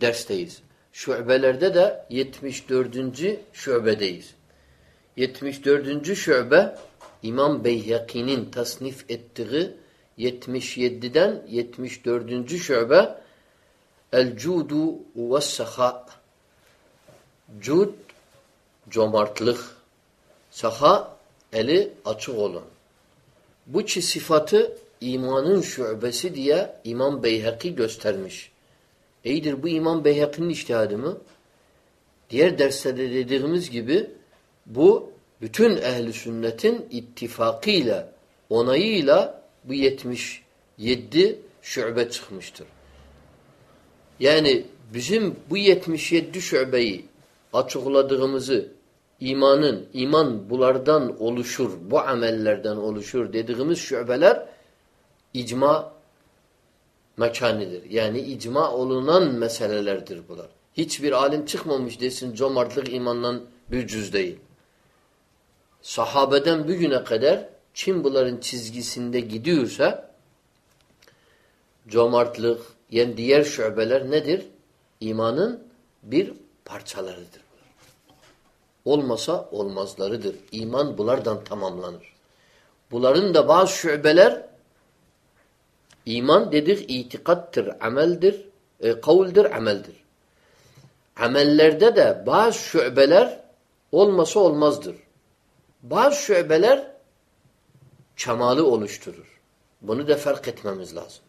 dersteyiz. Şubelerde de 74. şubedeyiz. 74. şube İmam Beyhaki'nin tasnif ettiği 77'den 74. şube El-cudu ve saha Cud cömertlik saha eli açık olan. Bu çi sıfatı imanın şubesi diye İmam Beyhaki göstermiş. İyidir bu İmam Beyhaki'nin iştihadı mı? Diğer derslerde dediğimiz gibi bu bütün ehli sünnetin ittifakıyla, onayıyla bu 77 şube çıkmıştır. Yani bizim bu 77 şubeyi açıkladığımızı imanın, iman bulardan oluşur, bu amellerden oluşur dediğimiz şubeler icma mekanıdır. Yani icma olunan meselelerdir bunlar. Hiçbir alim çıkmamış desin cömertlik imandan bir cüz değil. Sahabeden bugüne kadar kim bunların çizgisinde gidiyorsa cömertlik yani diğer şubeler nedir? İmanın bir parçalarıdır. Olmasa olmazlarıdır. İman bulardan tamamlanır. Bunların da bazı şubeler iman dedik itikattır, ameldir, e, kavuldir, ameldir. Amellerde de bazı şubeler olmasa olmazdır. Bazı şubeler çamalı oluşturur. Bunu da fark etmemiz lazım.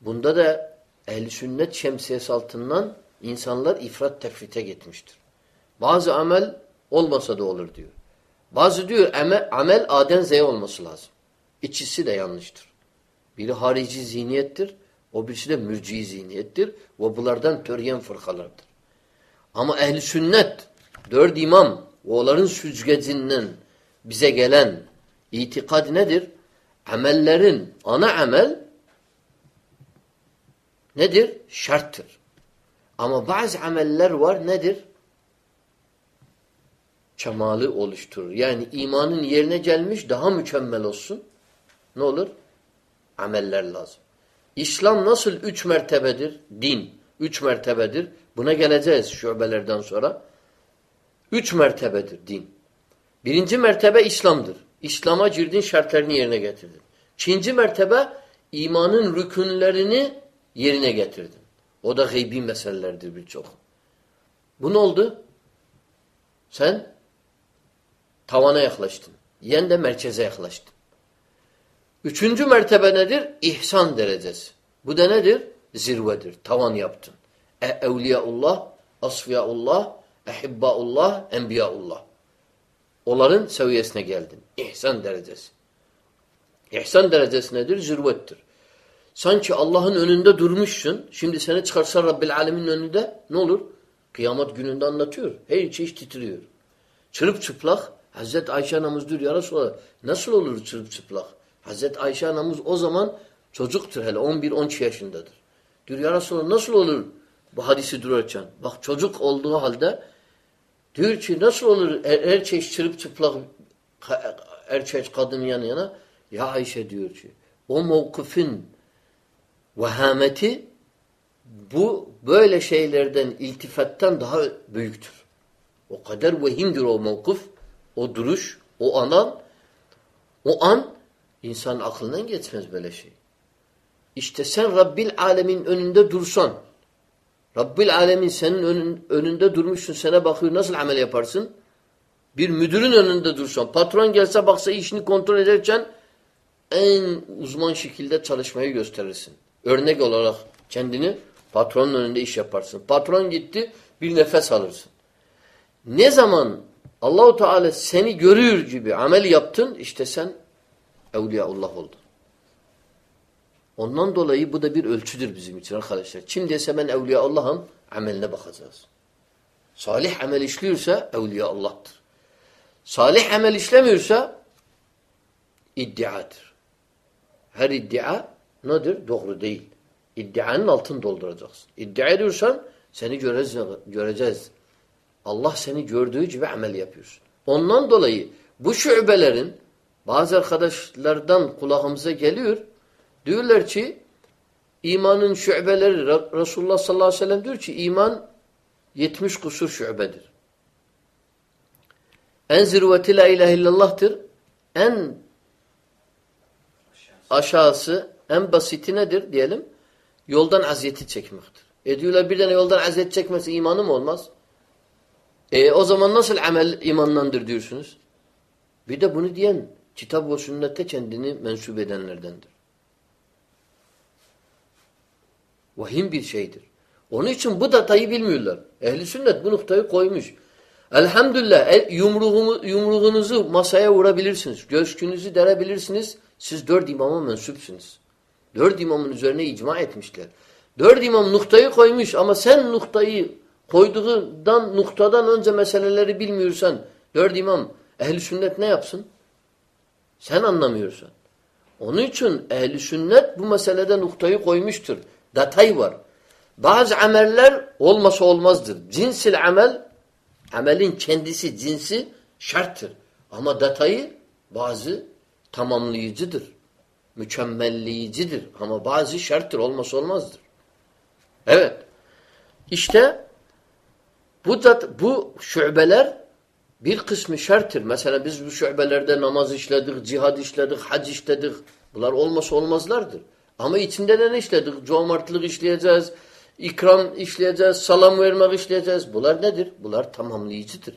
Bunda da ehli sünnet şemsiyesi altından insanlar ifrat tefrite gitmiştir. Bazı amel olmasa da olur diyor. Bazı diyor amel Aden Z'ye olması lazım. İkisi de yanlıştır. Biri harici zihniyettir, o birisi de mürci zihniyettir ve bunlardan töryen fırkalardır. Ama ehli sünnet, dört imam, onların süzgecinden bize gelen itikad nedir? Amellerin ana amel nedir? Şarttır. Ama bazı ameller var nedir? Kemalı oluşturur. Yani imanın yerine gelmiş daha mükemmel olsun. Ne olur? Ameller lazım. İslam nasıl üç mertebedir? Din. Üç mertebedir. Buna geleceğiz şubelerden sonra. Üç mertebedir din. Birinci mertebe İslam'dır. İslam'a girdin şartlarını yerine getirdin. İkinci mertebe imanın rükünlerini yerine getirdin. O da gaybi meselelerdir birçok. Bu ne oldu? Sen tavana yaklaştın. Yen de merkeze yaklaştın. Üçüncü mertebe nedir? İhsan derecesi. Bu da nedir? Zirvedir. Tavan yaptın. E evliyaullah, asfiyaullah, ehibbaullah, enbiyaullah. Onların seviyesine geldin. İhsan derecesi. İhsan derecesi nedir? Zirvettir. Sanki Allah'ın önünde durmuşsun. Şimdi seni çıkarsa Rabbil Alemin önünde ne olur? Kıyamet gününde anlatıyor. Her şey titriyor. Çırıp çıplak. Hazreti Ayşe anamız diyor ya Resulallah nasıl olur çırıp çıplak? Hazreti Ayşe anamız o zaman çocuktur hele 11-12 yaşındadır. Diyor ya Resulallah nasıl olur bu hadisi dururken? Bak çocuk olduğu halde diyor ki nasıl olur er, erkek çırıp çıplak erkek kadın yan yana? Ya Ayşe diyor ki o mevkifin vehameti bu böyle şeylerden iltifattan daha büyüktür. O kadar vehimdir o mevkif, o duruş, o anan, o an insan aklından geçmez böyle şey. İşte sen Rabbil Alemin önünde dursan, Rabbil Alemin senin önün, önünde durmuşsun, sana bakıyor nasıl amel yaparsın? Bir müdürün önünde dursan, patron gelse baksa işini kontrol ederken en uzman şekilde çalışmayı gösterirsin. Örnek olarak kendini patronun önünde iş yaparsın. Patron gitti bir nefes alırsın. Ne zaman Allahu Teala seni görüyor gibi amel yaptın işte sen Evliyaullah oldun. Ondan dolayı bu da bir ölçüdür bizim için arkadaşlar. Kim dese ben Evliyaullah'ım ameline bakacağız. Salih amel işliyorsa Evliyaullah'tır. Salih amel işlemiyorsa iddiadır. Her iddia nedir? Doğru değil. İddianın altını dolduracaksın. İddia ediyorsan seni göreceğiz. Allah seni gördüğü gibi amel yapıyorsun. Ondan dolayı bu şubelerin bazı arkadaşlardan kulağımıza geliyor. Diyorlar ki İmanın şübeleri Resulullah sallallahu aleyhi ve sellem diyor ki iman 70 kusur şübedir. En zirveti la ilahe illallah'tır. En aşağısı, en basiti nedir diyelim? Yoldan aziyeti çekmektir. E diyorlar bir tane yoldan aziyet çekmesi imanı mı olmaz? E o zaman nasıl amel imandandır diyorsunuz? Bir de bunu diyen kitap ve sünnette kendini mensup edenlerdendir. Vahim bir şeydir. Onun için bu datayı bilmiyorlar. Ehli sünnet bu noktayı koymuş. Elhamdülillah el, yumruğumu, yumruğunuzu masaya vurabilirsiniz. Göğsünüzü derebilirsiniz. Siz dört imama mensupsunuz. Dört imamın üzerine icma etmişler. Dört imam noktayı koymuş ama sen noktayı koyduğundan noktadan önce meseleleri bilmiyorsan dört imam ehli sünnet ne yapsın? Sen anlamıyorsan. Onun için ehli sünnet bu meselede noktayı koymuştur. Datay var. Bazı ameller olmasa olmazdır. Cinsil amel, amelin kendisi, cinsi şarttır. Ama datayı bazı tamamlayıcıdır. Mükemmelleyicidir. Ama bazı şarttır, olmasa olmazdır. Evet. İşte bu, dat, bu şubeler bir kısmı şarttır. Mesela biz bu şubelerde namaz işledik, cihad işledik, hac işledik. Bunlar olmasa olmazlardır. Ama içinde de ne işledik? Cömertlik işleyeceğiz, ikram işleyeceğiz, salam vermek işleyeceğiz. Bunlar nedir? Bunlar tamamlayıcıdır.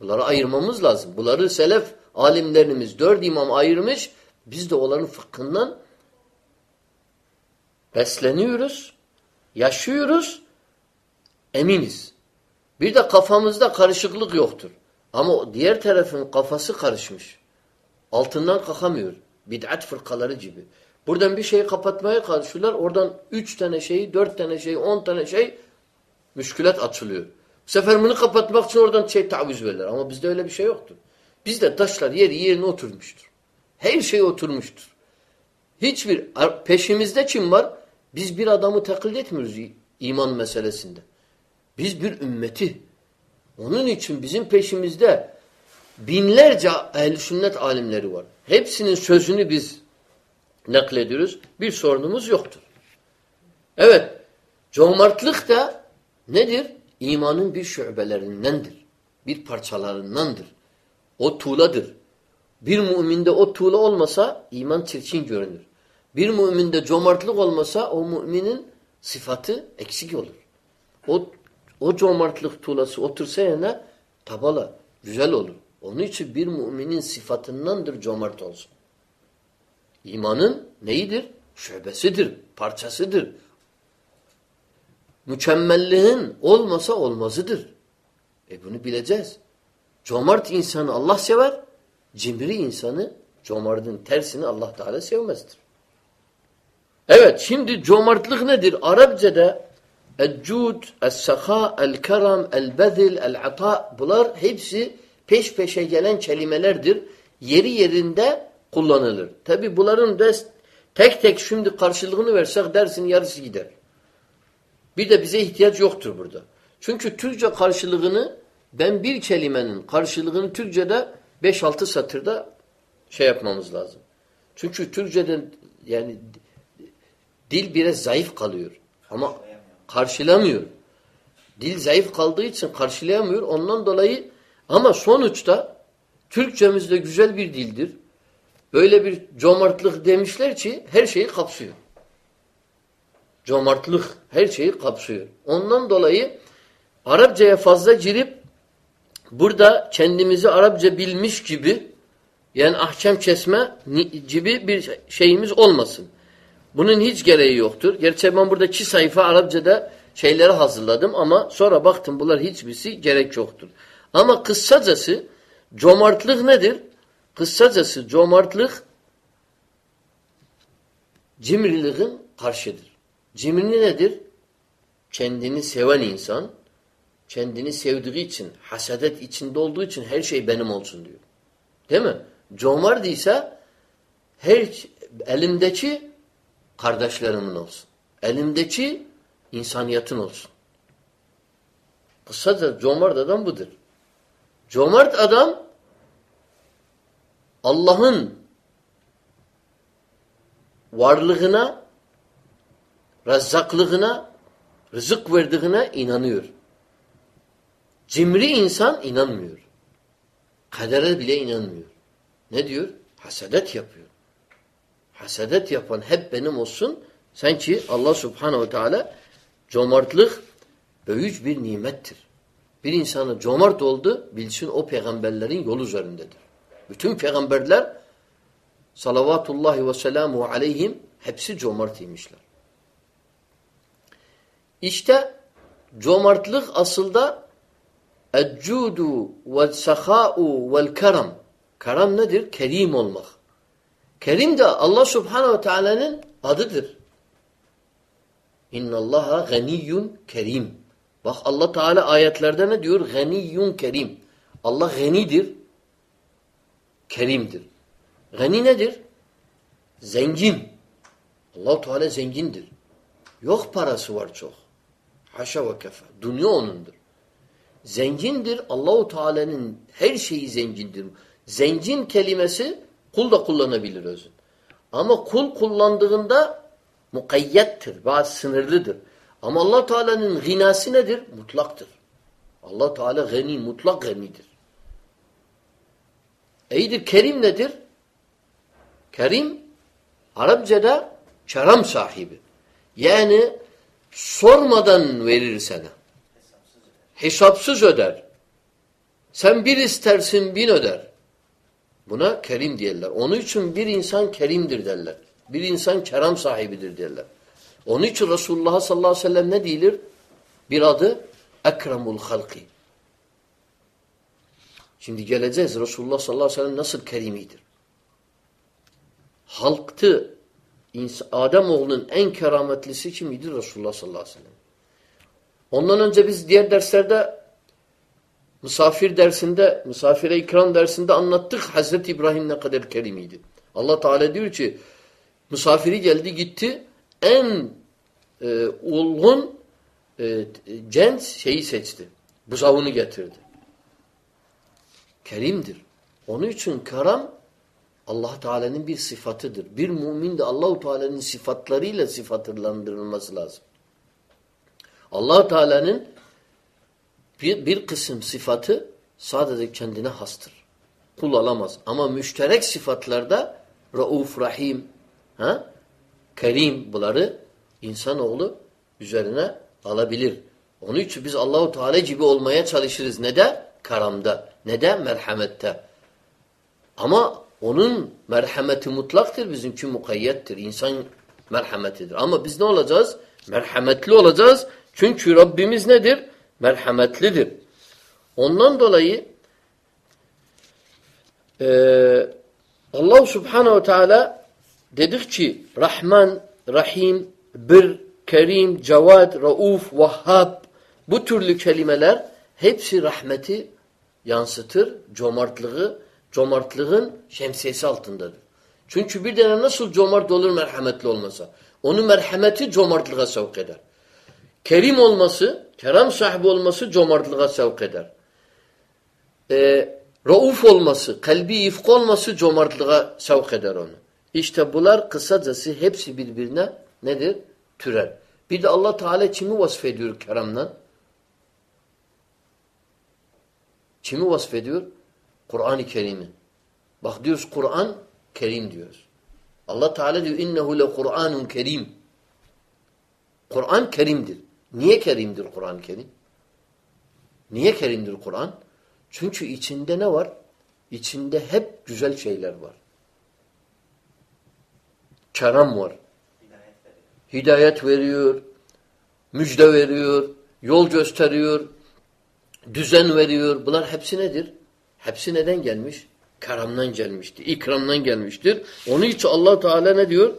Bunları ayırmamız lazım. Bunları selef alimlerimiz dört imam ayırmış. Biz de onların fıkhından besleniyoruz, yaşıyoruz, eminiz. Bir de kafamızda karışıklık yoktur. Ama diğer tarafın kafası karışmış. Altından kalkamıyor. Bid'at fırkaları gibi. Buradan bir şeyi kapatmaya kalkışıyorlar. Oradan üç tane şeyi, dört tane şey, on tane şey müşkülat açılıyor. Bu sefer bunu kapatmak için oradan şey taviz verirler. Ama bizde öyle bir şey yoktur. Bizde taşlar yeri yerine oturmuştur. Her şey oturmuştur. Hiçbir peşimizde kim var? Biz bir adamı taklit etmiyoruz iman meselesinde. Biz bir ümmeti. Onun için bizim peşimizde binlerce ehl sünnet alimleri var. Hepsinin sözünü biz naklediyoruz. Bir sorunumuz yoktur. Evet, cömertlik de nedir? İmanın bir şubelerindendir. Bir parçalarındandır. O tuğladır. Bir müminde o tuğla olmasa iman çirkin görünür. Bir müminde cömertlik olmasa o müminin sıfatı eksik olur. O o cömertlik tuğlası otursa yerine tabala güzel olur. Onun için bir müminin sıfatındandır cömert olsun. İmanın neyidir? Şöbesidir, parçasıdır. Mükemmelliğin olmasa olmazıdır. E bunu bileceğiz. Cömert insanı Allah sever, cimri insanı cömertin tersini Allah Teala sevmezdir. Evet şimdi cömertlik nedir? Arapçada el-cud, el-saka, el-karam, el-bedil, el-ata bunlar hepsi peş peşe gelen kelimelerdir. Yeri yerinde kullanılır. Tabi bunların da tek tek şimdi karşılığını versek dersin yarısı gider. Bir de bize ihtiyaç yoktur burada. Çünkü Türkçe karşılığını ben bir kelimenin karşılığını Türkçe'de 5-6 satırda şey yapmamız lazım. Çünkü Türkçe'de yani dil biraz zayıf kalıyor. Ama karşılamıyor. Dil zayıf kaldığı için karşılayamıyor. Ondan dolayı ama sonuçta Türkçemiz de güzel bir dildir. Böyle bir cömertlik demişler ki her şeyi kapsıyor. Cömertlik her şeyi kapsıyor. Ondan dolayı Arapçaya fazla girip burada kendimizi Arapça bilmiş gibi yani ahkam kesme gibi bir şeyimiz olmasın. Bunun hiç gereği yoktur. Gerçi ben burada iki sayfa Arapçada şeyleri hazırladım ama sonra baktım bunlar hiçbirisi gerek yoktur. Ama kısacası cömertlik nedir? Kısacası cömertlik cimriliğin karşıdır. Cimri nedir? Kendini seven insan kendini sevdiği için, hasadet içinde olduğu için her şey benim olsun diyor. Değil mi? Cömert ise her elimdeki kardeşlerimin olsun. Elimdeki insaniyatın olsun. Kısaca cömert adam budur. Cömert adam Allah'ın varlığına rezzaklığına, rızık verdiğine inanıyor. Cimri insan inanmıyor. Kadere bile inanmıyor. Ne diyor? Hasedet yapıyor. Hasedet yapan hep benim olsun. Sanki Allah subhanehu ve teala cömertlik büyük bir nimettir. Bir insana cömert oldu, bilsin o peygamberlerin yol üzerindedir. Bütün peygamberler salavatullahi ve selamu aleyhim hepsi cömert imişler. İşte cömertlik asılda eccudu ve sahau vel karam. Karam nedir? Kerim olmak. Kerim de Allah subhanehu ve teala'nın adıdır. İnna Allaha ganiyyun kerim. Bak Allah Teala ayetlerde ne diyor? Ganiyyun kerim. Allah ganidir. Kerimdir. Gani nedir? Zengin. allah Teala zengindir. Yok parası var çok. Haşa ve kefe. Dünya onundur. Zengindir. Allahu Teala'nın her şeyi zengindir. Zengin kelimesi kul da kullanabilir özün. Ama kul kullandığında mukayyettir. Bazı sınırlıdır. Ama allah Teala'nın ginası nedir? Mutlaktır. allah Teala gani, mutlak ganidir. İyidir. Kerim nedir? Kerim Arapçada çaram sahibi. Yani sormadan verir sana. Hesapsız öder. Sen bir istersin bin öder. Buna kerim diyorlar. Onun için bir insan kerimdir derler. Bir insan keram sahibidir derler. Onun için Resulullah sallallahu aleyhi ve sellem ne diyor? Bir adı Ekremul halki. Şimdi geleceğiz. Resulullah sallallahu aleyhi ve sellem nasıl kerimidir? Halktı Adem oğlunun en kerametlisi kimiydi? Resulullah sallallahu aleyhi ve sellem. Ondan önce biz diğer derslerde misafir dersinde, misafire ikram dersinde anlattık Hazreti İbrahim ne kadar kerimiydi. Allah Teala diyor ki misafiri geldi gitti en e, olgun e, genç şeyi seçti. Buzavını getirdi. Kerimdir. Onun için karam Allah Teala'nın bir sıfatıdır. Bir mümin de Allahu Teala'nın sıfatlarıyla sıfatlandırılması lazım. Allah Teala'nın bir, bir kısım sıfatı sadece kendine hastır. Kul alamaz. Ama müşterek sıfatlarda Rauf, Rahim, ha? Kerim bunları insanoğlu üzerine alabilir. Onun için biz Allahu Teala gibi olmaya çalışırız. Ne de? Karamda. Ne de? Merhamette. Ama onun merhameti mutlaktır. Bizimki mukayyettir. İnsan merhametidir. Ama biz ne olacağız? Merhametli olacağız. Çünkü Rabbimiz nedir? Merhametlidir. Ondan dolayı e, Allah Subhanahu ve Teala dedik ki Rahman, Rahim, Bir, Kerim, Cevad, Rauf, Vahhab bu türlü kelimeler hepsi rahmeti yansıtır, cömertliği, cömertliğin şemsiyesi altındadır. Çünkü bir tane nasıl cömert olur merhametli olmasa? Onu merhameti cömertliğe sevk eder. Kerim olması, kerem sahibi olması cömertliğe sevk eder. Ee, rauf olması, kalbi ifk olması cömertliğe sevk eder onu. İşte bunlar kısacası hepsi birbirine nedir? Türer. Bir de Allah Teala kimi vasfediyor keremden? Kimi vasfediyor? Kur'an-ı Kerim'i. Bak diyoruz Kur'an Kerim diyoruz. Allah Teala diyor innehu le Kur'anun Kerim. Kur'an Kerim'dir. Niye Kerim'dir Kur'an Kerim? Niye Kerim'dir Kur'an? Çünkü içinde ne var? İçinde hep güzel şeyler var. Kerem var. Hidayet veriyor. Müjde veriyor. Yol gösteriyor. Düzen veriyor. Bunlar hepsi nedir? Hepsi neden gelmiş? Karamdan gelmiştir. İkramdan gelmiştir. Onun için allah Teala ne diyor?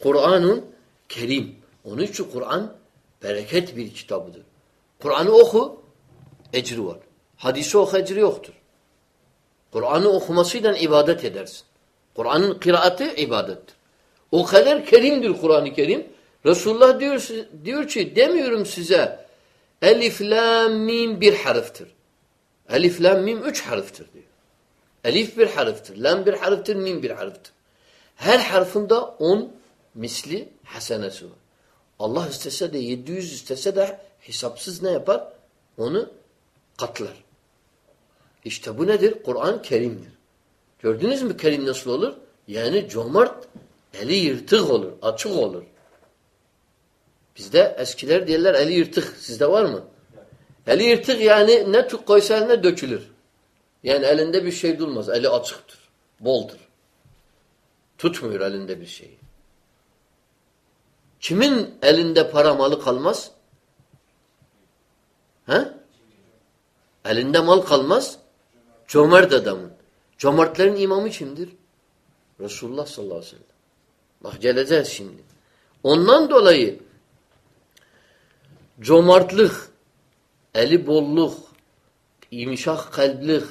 Kur'an'ın kerim. Onun için Kur'an bereket bir kitabıdır. Kur'an'ı oku, ecri var. Hadisi oku, ecri yoktur. Kur'an'ı okumasıyla ibadet edersin. Kur'an'ın kıraatı ibadettir. O kadar kerimdir Kur'an-ı Kerim. Resulullah diyor, diyor ki demiyorum size elif, la, mim bir harftir. Elif, lam, mim üç harftir diyor. Elif bir harftir, lam bir harftir, mim bir harftir. Her harfinde on misli hasenesi var. Allah istese de 700 istese de hesapsız ne yapar? Onu katlar. İşte bu nedir? Kur'an kerimdir. Gördünüz mü kerim nasıl olur? Yani cömert eli yırtık olur, açık olur. Bizde eskiler diyorlar eli yırtık. Sizde var mı? Eli yırtık yani ne tük koysa eline dökülür. Yani elinde bir şey durmaz. Eli açıktır. Boldur. Tutmuyor elinde bir şeyi. Kimin elinde para malı kalmaz? He? Elinde mal kalmaz. Cömert adamın. Cömertlerin imamı kimdir? Resulullah sallallahu aleyhi ve sellem. Bak geleceğiz şimdi. Ondan dolayı cömertlik, eli bolluk, imşak kalplik,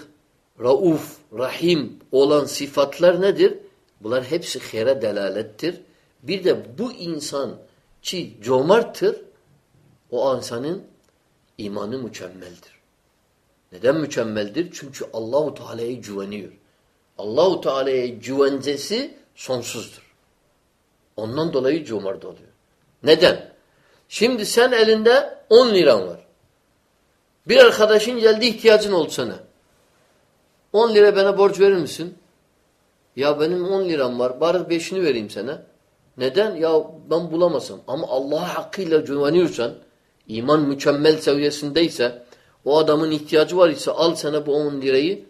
rauf, rahim olan sıfatlar nedir? Bunlar hepsi hayra delalettir. Bir de bu insan ki cömerttir, o insanın imanı mükemmeldir. Neden mükemmeldir? Çünkü Allahu Teala'ya güveniyor. Allahu Teala'ya güvencesi sonsuzdur. Ondan dolayı cömert oluyor. Neden? Şimdi sen elinde 10 liran var. Bir arkadaşın geldi ihtiyacın oldu sana. 10 lira bana borç verir misin? Ya benim 10 liram var. Bari 5'ini vereyim sana. Neden? Ya ben bulamasam. Ama Allah'a hakkıyla güveniyorsan, iman mükemmel seviyesindeyse, o adamın ihtiyacı var ise al sana bu 10 lirayı.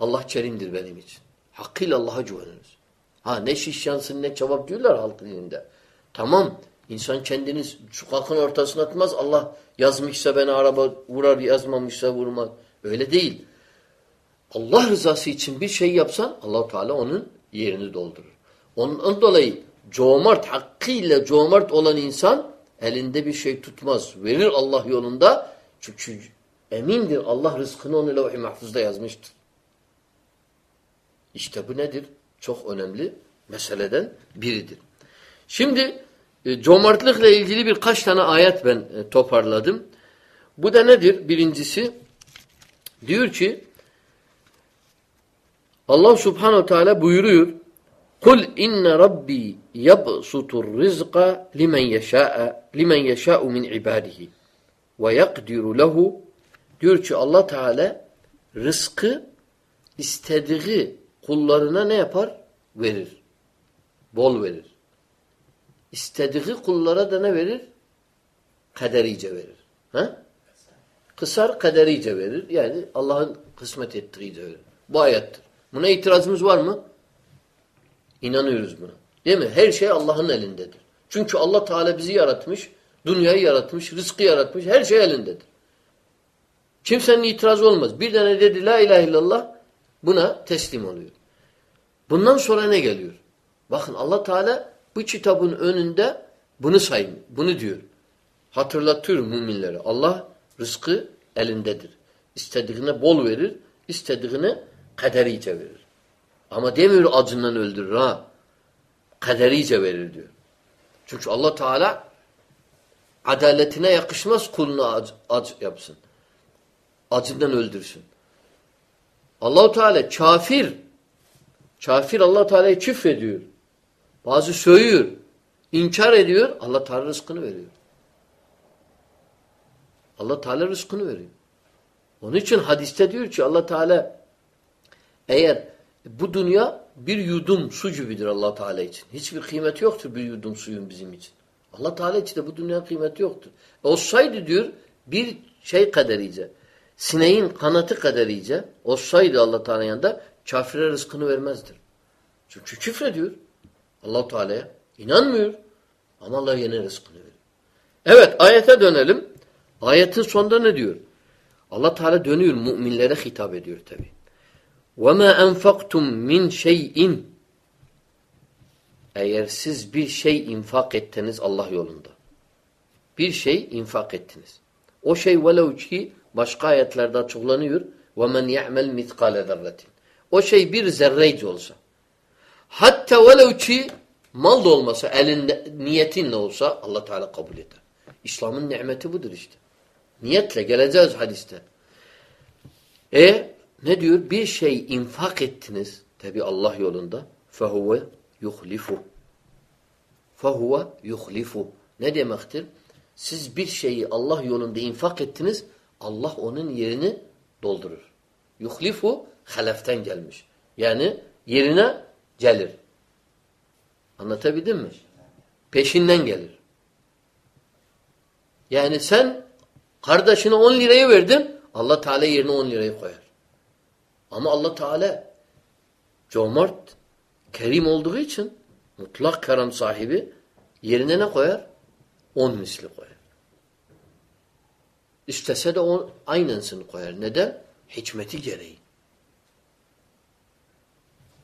Allah kerimdir benim için. Hakkıyla Allah'a güveniriz. Ha ne şiş yansın ne cevap diyorlar halk dilinde. Tamam. İnsan kendini sokakın ortasına atmaz. Allah yazmışsa beni araba vurar, yazmamışsa vurmaz. Öyle değil. Allah rızası için bir şey yapsan allah Teala onun yerini doldurur. Ondan dolayı cömert, hakkıyla cömert olan insan elinde bir şey tutmaz. Verir Allah yolunda. Çünkü emindir Allah rızkını onu levh-i mahfuzda yazmıştır. İşte bu nedir? Çok önemli meseleden biridir. Şimdi e, cömertlikle ilgili birkaç tane ayet ben e, toparladım. Bu da nedir? Birincisi diyor ki Allah subhanehu teala buyuruyor Kul inne rabbi yabsutur rizqa limen yeşa'a limen yeşa'u min ibadihi ve yakdiru lehu diyor ki Allah Teala rızkı istediği kullarına ne yapar? Verir. Bol verir. İstediği kullara da ne verir? Kaderice verir. Ha? Kısar kaderice verir. Yani Allah'ın kısmet ettiğice verir. Bu ayettir. Buna itirazımız var mı? İnanıyoruz buna. Değil mi? Her şey Allah'ın elindedir. Çünkü Allah Teala bizi yaratmış, dünyayı yaratmış, rızkı yaratmış, her şey elindedir. Kimsenin itirazı olmaz. Bir tane dedi la ilahe illallah buna teslim oluyor. Bundan sonra ne geliyor? Bakın Allah Teala bu kitabın önünde bunu sayın, bunu diyor. Hatırlatıyor müminlere. Allah rızkı elindedir. İstediğine bol verir, istediğine kaderice verir. Ama demiyor acından öldürür ha. Kaderice verir diyor. Çünkü Allah Teala adaletine yakışmaz kulunu ac, ac yapsın. Acından öldürsün. Allahu Teala kafir kafir Allah Teala'yı ediyor. Bazı söylüyor. inkar ediyor. Allah Teala rızkını veriyor. Allah Teala rızkını veriyor. Onun için hadiste diyor ki Allah Teala eğer bu dünya bir yudum su gibidir allah Teala için. Hiçbir kıymeti yoktur bir yudum suyun bizim için. allah Teala için de bu dünya kıymeti yoktur. E olsaydı diyor bir şey kaderice, sineğin kanatı kaderice olsaydı allah Teala yanında kafire rızkını vermezdir. Çünkü küfrediyor allah Teala'ya. inanmıyor. Ama Allah yine rızkını veriyor. Evet ayete dönelim. Ayetin sonunda ne diyor? Allah Teala dönüyor müminlere hitap ediyor tabi. وَمَا أَنْفَقْتُمْ مِنْ شَيْءٍ Eğer siz bir şey infak ettiniz Allah yolunda. Bir şey infak ettiniz. O şey velev ki başka ayetlerde açıklanıyor. وَمَنْ يَعْمَلْ مِثْقَالَ ذَرَّةٍ O şey bir zerreyci olsa. Hatta velev ki mal da olmasa, elinde niyetinle olsa Allah Teala kabul eder. İslam'ın nimeti budur işte. Niyetle geleceğiz hadiste. E ne diyor? Bir şey infak ettiniz tabi Allah yolunda fehuve yuhlifu. Fehuve yuhlifu. Ne demektir? Siz bir şeyi Allah yolunda infak ettiniz, Allah onun yerini doldurur. Yuhlifu haleften gelmiş. Yani yerine gelir. Anlatabildim mi? Peşinden gelir. Yani sen kardeşine 10 lirayı verdin, Allah Teala yerine 10 lirayı koyar. Ama Allah Teala cömert, kerim olduğu için mutlak kerem sahibi yerine ne koyar? 10 misli koyar. İstese de on, aynısını koyar. Neden? Hikmeti gereği.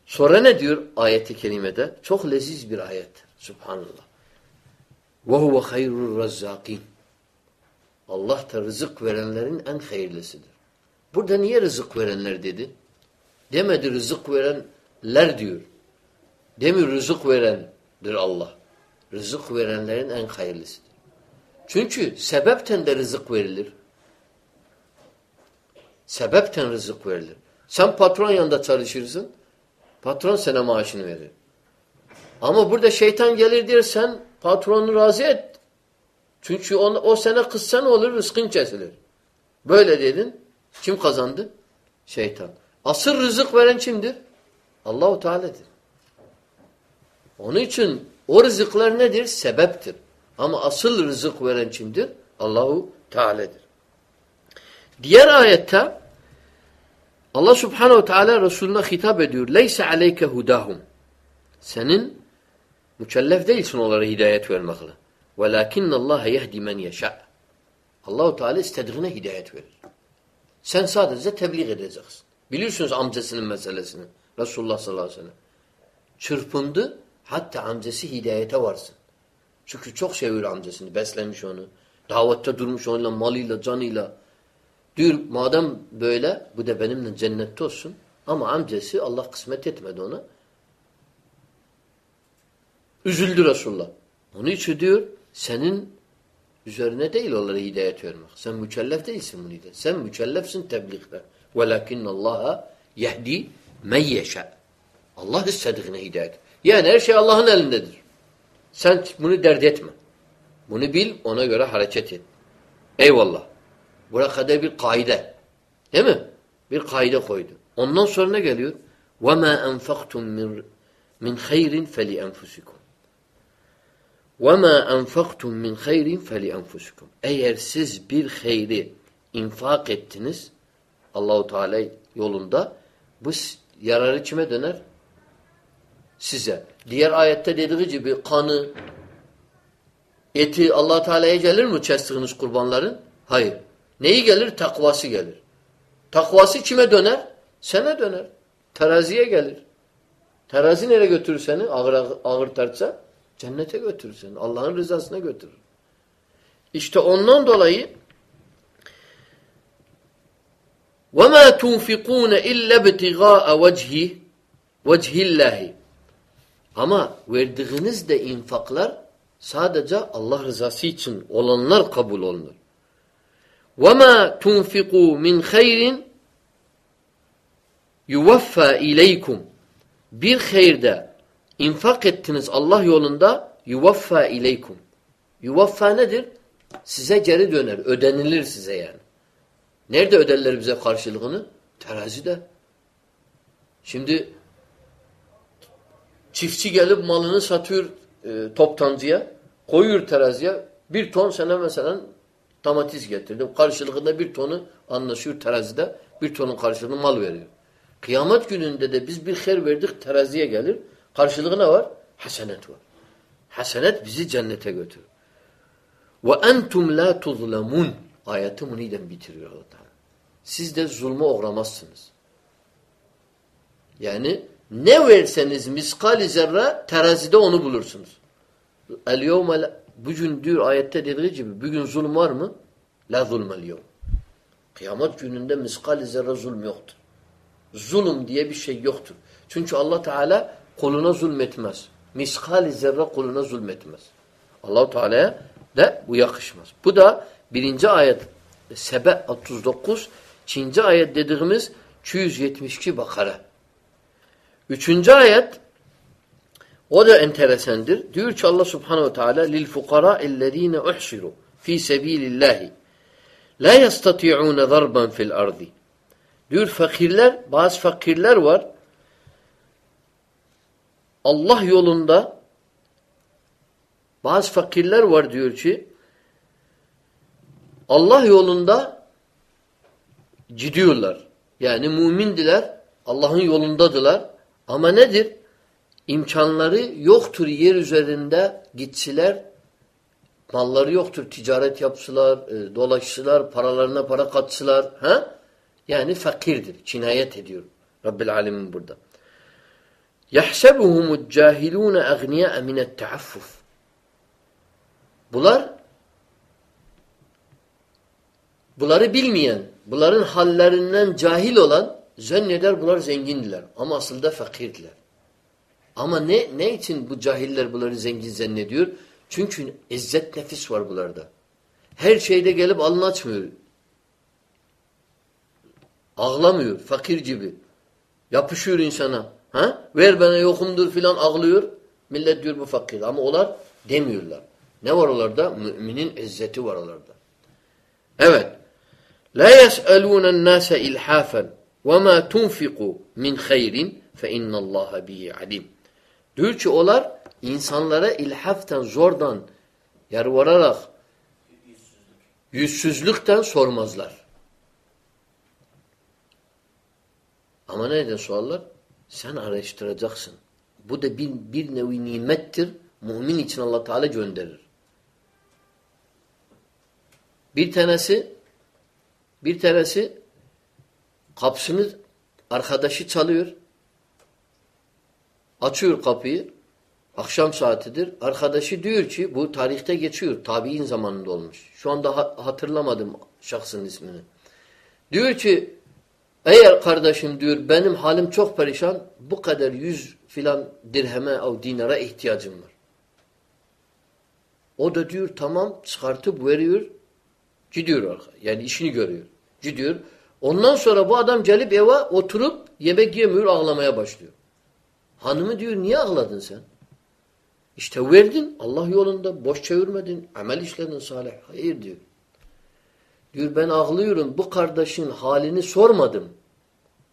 Sonra ne diyor ayeti kerimede? Çok leziz bir ayet. Subhanallah. وَهُوَ خَيْرُ الرَّزَّاقِينَ Allah da rızık verenlerin en hayırlısıdır. Burada niye rızık verenler dedi? Demedi rızık verenler diyor. Demiyor rızık verendir Allah. Rızık verenlerin en hayırlısıdır. Çünkü sebepten de rızık verilir. Sebepten rızık verilir. Sen patron yanında çalışırsın. Patron sana maaşını verir. Ama burada şeytan gelir diyor sen patronu razı et. Çünkü on, o sene kızsa ne olur? Rızkın kesilir. Böyle dedin. Kim kazandı? Şeytan. Asıl rızık veren kimdir? Allahu Teala'dır. Onun için o rızıklar nedir? Sebeptir. Ama asıl rızık veren kimdir? Allahu Teala'dır. Diğer ayette Allah Subhanahu Teala Resulüne hitap ediyor. Leyse aleyke hudahum. Senin mükellef değilsin onlara hidayet vermekle. Velakinne Allah yehdi men yeşâ. Allahu Teala istediğine hidayet verir. Sen sadece tebliğ edeceksin. Biliyorsunuz amcasının meselesini. Resulullah sallallahu aleyhi ve sellem. Çırpındı. Hatta amcası hidayete varsın. Çünkü çok seviyor amcasını. Beslemiş onu. Davette durmuş onunla, malıyla, canıyla. Diyor madem böyle bu da benimle cennette olsun. Ama amcası Allah kısmet etmedi ona. Üzüldü Resulullah. Onun için diyor senin üzerine değil onlara hidayet vermek. Sen mükellef değilsin bunu hidayet. Sen mükellefsin tebliğde. وَلَكِنَّ اللّٰهَ يَهْدِي مَنْ يَشَاء Allah istediğine hidayet. Yani her şey Allah'ın elindedir. Sen bunu dert etme. Bunu bil, ona göre hareket et. Eyvallah. Buraya kadar bir kaide. Değil mi? Bir kaide koydu. Ondan sonra ne geliyor? وَمَا أَنْفَقْتُمْ مِنْ, مِنْ خَيْرٍ فَلِيَنْفُسِكُمْ وَمَا أَنْفَقْتُمْ مِنْ خَيْرٍ فَلِيَنْفُسِكُمْ Eğer siz bir hayri infak ettiniz Allahu Teala yolunda bu yararı kime döner? Size. Diğer ayette dediği gibi kanı, eti allah Teala'ya gelir mi kestiğiniz kurbanların? Hayır. Neyi gelir? Takvası gelir. Takvası kime döner? Sana döner. Teraziye gelir. Terazi nereye götürür seni? Ağır, ağır, ağır tartsa cennete götürür seni. Allah'ın rızasına götürür. İşte ondan dolayı وَمَا تُنْفِقُونَ اِلَّا بِتِغَاءَ وَجْهِ وَجْهِ اللّٰهِ Ama verdiğiniz de infaklar sadece Allah rızası için olanlar kabul olunur. وَمَا تُنْفِقُوا مِنْ خَيْرٍ يُوَفَّى اِلَيْكُمْ Bir hayırda infak ettiniz Allah yolunda yuvaffa ileykum. Yuvaffa nedir? Size geri döner. Ödenilir size yani. Nerede öderler bize karşılığını? Terazide. Şimdi çiftçi gelip malını satıyor e, toptancıya, koyuyor teraziye. Bir ton sana mesela domates getirdi. Karşılığında bir tonu anlaşıyor terazide. Bir tonun karşılığında mal veriyor. Kıyamet gününde de biz bir her verdik teraziye gelir. Karşılığı ne var? Hasenet var. Hasenet bizi cennete götürür. Ve entum la tuzlamun. Ayeti bunu bitiriyor Allah Teala. Siz de zulme uğramazsınız. Yani ne verseniz miskal zerre terazide onu bulursunuz. El yevme bugün diyor ayette dediği gibi bugün zulüm var mı? La zulmel yevm. Kıyamet gününde miskal zerre zulm yoktur. Zulüm diye bir şey yoktur. Çünkü Allah Teala kuluna zulmetmez. Miskal zerre kuluna zulmetmez. Allah Teala'ya de bu yakışmaz. Bu da birinci ayet Sebe 39 Çinci ayet dediğimiz 272 Bakara. Üçüncü ayet O da enteresandır. Diyor ki Allah Subhanahu Teala lil fukara ellezine uhsiru fi sabilillahi la yastati'un zarban fil ardi. Diyor fakirler, bazı fakirler var. Allah yolunda bazı fakirler var diyor ki Allah yolunda gidiyorlar. Yani mümindiler, Allah'ın yolundadılar. Ama nedir? İmkanları yoktur yer üzerinde gitsiler. Malları yoktur. Ticaret yapsılar, e, dolaşsılar, paralarına para katsılar. Ha? Yani fakirdir. Cinayet ediyor. Rabbil Alemin burada. يَحْسَبُهُمُ الجَّاهِلُونَ اَغْنِيَاءَ مِنَ التَّعَفُّفِ Bunlar bunları bilmeyen, bunların hallerinden cahil olan zanneder bunlar zengindiler. Ama aslında fakirdiler. Ama ne ne için bu cahiller bunları zengin zannediyor? Çünkü izzet nefis var bunlarda. Her şeyde gelip alın açmıyor. Ağlamıyor. Fakir gibi. Yapışıyor insana. Ha? Ver bana yokumdur filan ağlıyor. Millet diyor bu fakir. Ama onlar demiyorlar. Ne var onlarda? Müminin izzeti var onlarda. Evet. La yes'elûnen nâse ilhâfen ve mâ tunfiqû min hayrin fe innallâhe bihi alim. Diyor ki onlar insanlara ilhaften zordan yarvararak yüzsüzlükten sormazlar. Ama neden sorarlar? Sen araştıracaksın. Bu da bir, bir nevi nimettir. Mümin için Allah Teala gönderir. Bir tanesi bir tanesi kapısını arkadaşı çalıyor. Açıyor kapıyı. Akşam saatidir. Arkadaşı diyor ki bu tarihte geçiyor. Tabi'in zamanında olmuş. Şu anda hatırlamadım şahsın ismini. Diyor ki eğer kardeşim diyor benim halim çok perişan bu kadar yüz filan dirheme o dinara ihtiyacım var. O da diyor tamam çıkartıp veriyor gidiyor. Yani işini görüyor. Gidiyor. Ondan sonra bu adam gelip eve oturup yemek yemiyor ağlamaya başlıyor. Hanımı diyor niye ağladın sen? İşte verdin Allah yolunda boş çevirmedin amel işledin salih. Hayır diyor. Diyor ben ağlıyorum bu kardeşin halini sormadım.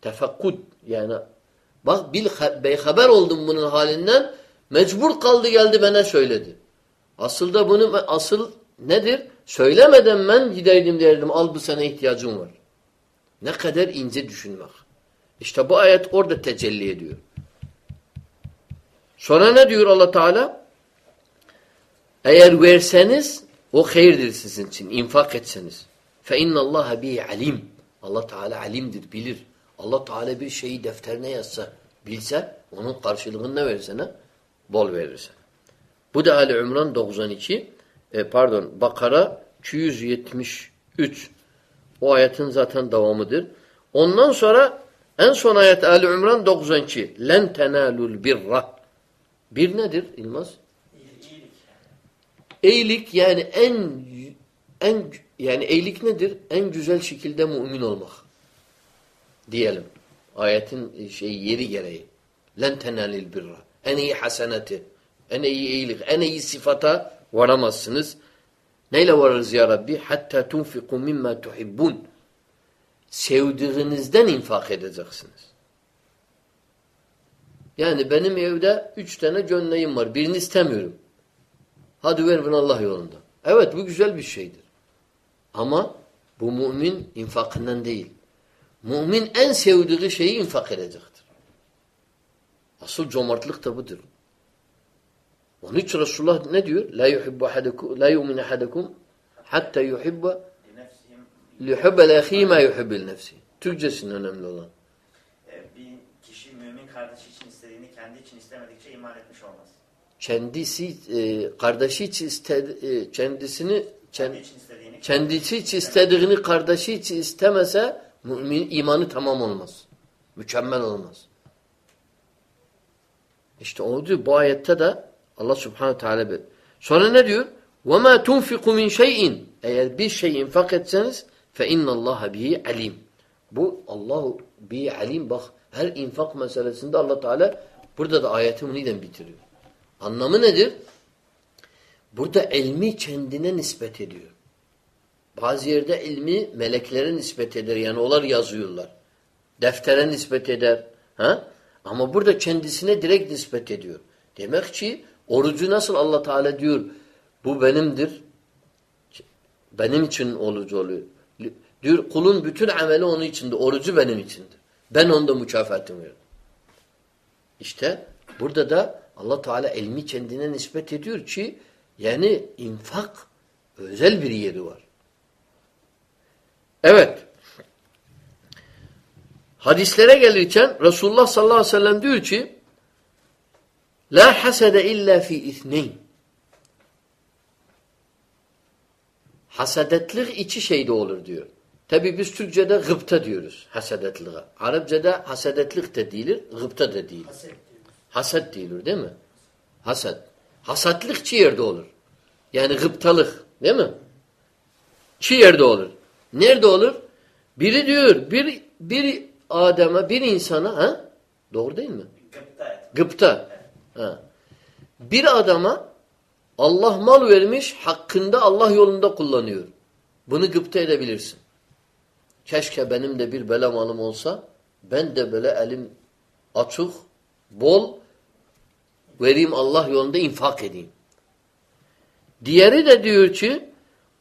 Tefekkud yani bak bil beyhaber oldum bunun halinden mecbur kaldı geldi bana söyledi. Asıl da bunu asıl nedir? Söylemeden ben gideydim derdim al bu sana ihtiyacım var. Ne kadar ince düşünmek. İşte bu ayet orada tecelli ediyor. Sonra ne diyor Allah Teala? Eğer verseniz o hayırdır sizin için. infak etseniz. Fe innallaha bi alim. Allah Teala alimdir, bilir. Allah Teala bir şeyi defterine yazsa, bilse onun karşılığını ne verirse bol verirse. Bu da Ali Ümran 92 e, pardon Bakara 273 o ayetin zaten devamıdır. Ondan sonra en son ayet Ali İmran 92 len tenalul birra bir nedir İlmaz? Eylik yani en en yani eylik nedir? En güzel şekilde mümin olmak. Diyelim. Ayetin şey yeri gereği. Len tenalil birra. En iyi haseneti. En iyi iyilik. En iyi sıfata varamazsınız. Neyle varırız ya Rabbi? Hatta tunfiku mimma tuhibbun. Sevdiğinizden infak edeceksiniz. Yani benim evde üç tane gönleğim var. Birini istemiyorum. Hadi ver bunu Allah yolunda. Evet bu güzel bir şeydir. Ama bu mümin infakından değil. Mümin en sevdiği şeyi infak edecektir. Asıl cömertlik de budur. Onun için Resulullah ne diyor? La yuhibbu ahadukum la yu'minu ahadukum hatta yuhibba li hubbi ahi ma yuhibbu nefsi. Türkçesinin önemli olan. E, bir kişi mümin kardeşi için istediğini kendi için istemedikçe iman etmiş olmaz. Kendisi e, kardeşi için istedi, e, kendisini Kendi için kendisi için istediğini kardeşi için istemese mümin imanı tamam olmaz. Mükemmel olmaz. İşte o diyor bu ayette de Allah subhanahu teala bir. Sonra ne diyor? وَمَا تُنْفِقُ مِنْ شَيْءٍ Eğer bir şey infak etseniz فَاِنَّ اللّٰهَ بِهِ alim. Bu Allah bir alim bak her infak meselesinde Allah Teala burada da ayeti neden bitiriyor. Anlamı nedir? Burada ilmi kendine nispet ediyor. Bazı yerde ilmi meleklere nispet eder. Yani onlar yazıyorlar. Deftere nispet eder. Ha? Ama burada kendisine direkt nispet ediyor. Demek ki orucu nasıl Allah Teala diyor bu benimdir. Benim için orucu oluyor. Diyor kulun bütün ameli onun içinde. Orucu benim içindir. Ben onda mükafatımı veririm. İşte burada da Allah Teala ilmi kendine nispet ediyor ki yani infak özel bir yeri var. Evet. Hadislere gelirken Resulullah sallallahu aleyhi ve sellem diyor ki La hasede illa fi ithneyn. Hasedetlik iki şeyde olur diyor. Tabi biz Türkçe'de gıpta diyoruz hasedetliğe. Arapçada hasedetlik de değilir, gıpta da değil. Haset değilir değil mi? Haset. Hasatlık çi yerde olur. Yani gıptalık değil mi? Çi yerde olur. Nerede olur? Biri diyor bir bir Adem'e bir insana ha? Doğru değil mi? Gıpta. Gıpta. Ha. Bir adama Allah mal vermiş hakkında Allah yolunda kullanıyor. Bunu gıpta edebilirsin. Keşke benim de bir bela malım olsa ben de böyle elim açık, bol vereyim Allah yolunda infak edeyim. Diğeri de diyor ki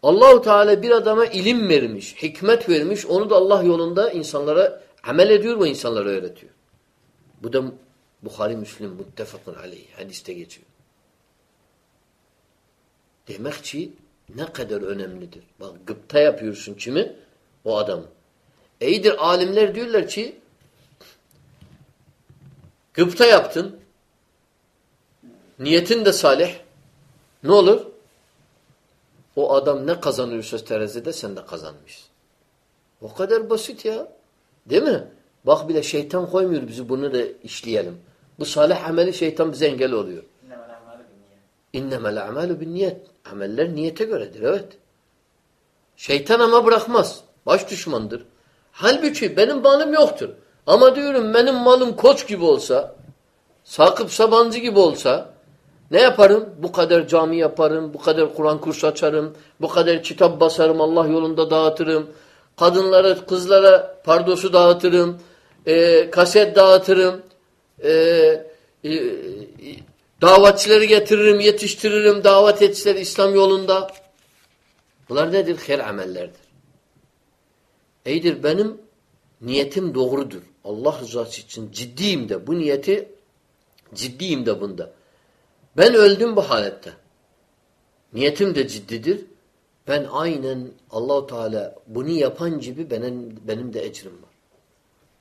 Allahu Teala bir adama ilim vermiş, hikmet vermiş. Onu da Allah yolunda insanlara amel ediyor ve insanlara öğretiyor. Bu da Bukhari Müslim muttefakun aleyh hadiste geçiyor. Demek ki ne kadar önemlidir. Bak gıpta yapıyorsun kimi? O adam. İyidir alimler diyorlar ki gıpta yaptın. Niyetin de salih. Ne olur? O adam ne kazanıyorsa terazide sen de kazanmışsın. O kadar basit ya. Değil mi? Bak bile şeytan koymuyor bizi bunu da işleyelim. Bu salih ameli şeytan bize engel oluyor. İnnemel a'malu bin niyet. Ameller niyete göredir evet. Şeytan ama bırakmaz. Baş düşmandır. Halbuki benim malım yoktur. Ama diyorum benim malım koç gibi olsa, Sakıp Sabancı gibi olsa ne yaparım? Bu kadar cami yaparım, bu kadar Kur'an kursu açarım, bu kadar kitap basarım, Allah yolunda dağıtırım. Kadınlara, kızlara pardosu dağıtırım, e, kaset dağıtırım, e, e, davetçileri getiririm, yetiştiririm, davet etsinler İslam yolunda. Bunlar nedir? Her amellerdir. Eydir benim niyetim doğrudur. Allah rızası için ciddiyim de bu niyeti ciddiyim de bunda. Ben öldüm bu halette. Niyetim de ciddidir. Ben aynen Allahu Teala bunu yapan gibi benim, benim de ecrim var.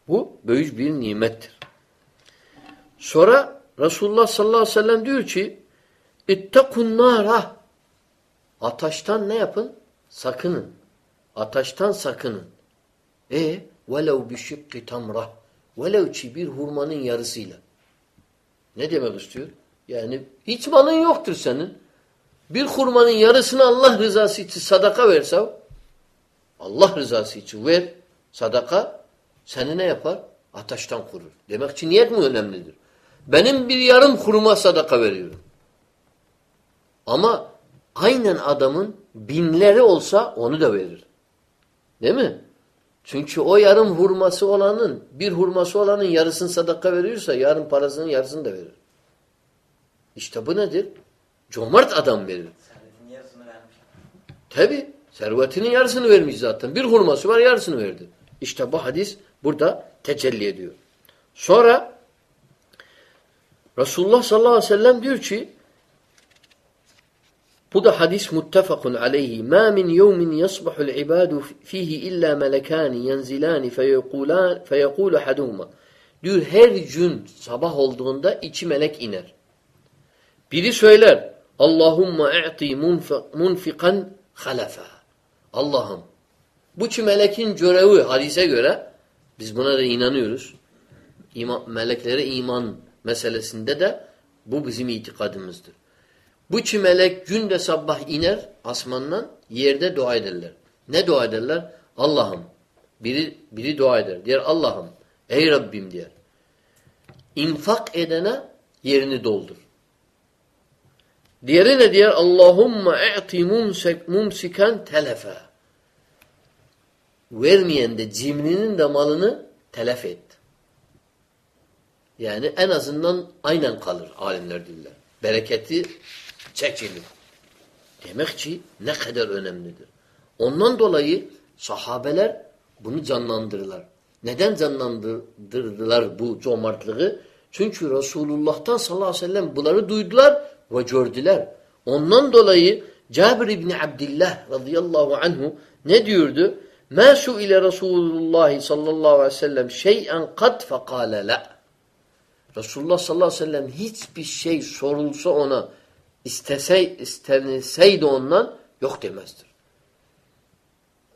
Bu büyük bir nimettir. Sonra Resulullah sallallahu aleyhi ve sellem diyor ki İttekun nara Ataştan ne yapın? Sakının. Ataştan sakının. E velev bi şıkkı tamrah velev ki bir hurmanın yarısıyla. Ne demek istiyor? Yani hiç malın yoktur senin. Bir hurmanın yarısını Allah rızası için sadaka verse Allah rızası için ver sadaka seni ne yapar? Ataştan kurur. Demek ki niyet mi önemlidir? Benim bir yarım hurma sadaka veriyorum. Ama aynen adamın binleri olsa onu da verir. Değil mi? Çünkü o yarım hurması olanın, bir hurması olanın yarısını sadaka veriyorsa yarım parasının yarısını da verir. İşte bu nedir? Cömert adam verir. Tabi. Servetinin yarısını vermiş zaten. Bir hurması var yarısını verdi. İşte bu hadis burada tecelli ediyor. Sonra Resulullah sallallahu aleyhi ve sellem diyor ki bu da hadis muttefakun aleyhi. Ma min yevmin yasbahul ibadu fihi illa melekani yenzilani feyekulu haduma. Diyor her gün sabah olduğunda iki melek iner. Biri söyler Allahumma i'ti munfikan halafa. Allah'ım bu ki melekin görevi hadise göre biz buna da inanıyoruz. İman, meleklere iman meselesinde de bu bizim itikadımızdır. Bu ki melek günde sabah iner asmandan yerde dua ederler. Ne dua ederler? Allah'ım. Biri, biri dua eder. Diğer Allah'ım. Ey Rabbim diyor. İnfak edene yerini doldur. Diğeri ne diyor? Allahumma e'ti mumsik, mumsiken telefe. Vermeyen de cimrinin de malını telef et. Yani en azından aynen kalır alimler diller. Bereketi çekilir. Demek ki ne kadar önemlidir. Ondan dolayı sahabeler bunu canlandırırlar. Neden canlandırdılar bu cömertliği? Çünkü Resulullah'tan sallallahu aleyhi ve sellem bunları duydular ve gördüler. Ondan dolayı Cabir İbni Abdillah radıyallahu anhu ne diyordu? مَا سُئِلَ Resulullah sallallahu aleyhi ve sellem şey'en kat fekale la. Resulullah sallallahu aleyhi ve sellem hiçbir şey sorulsa ona istese, istenilseydi ondan yok demezdir.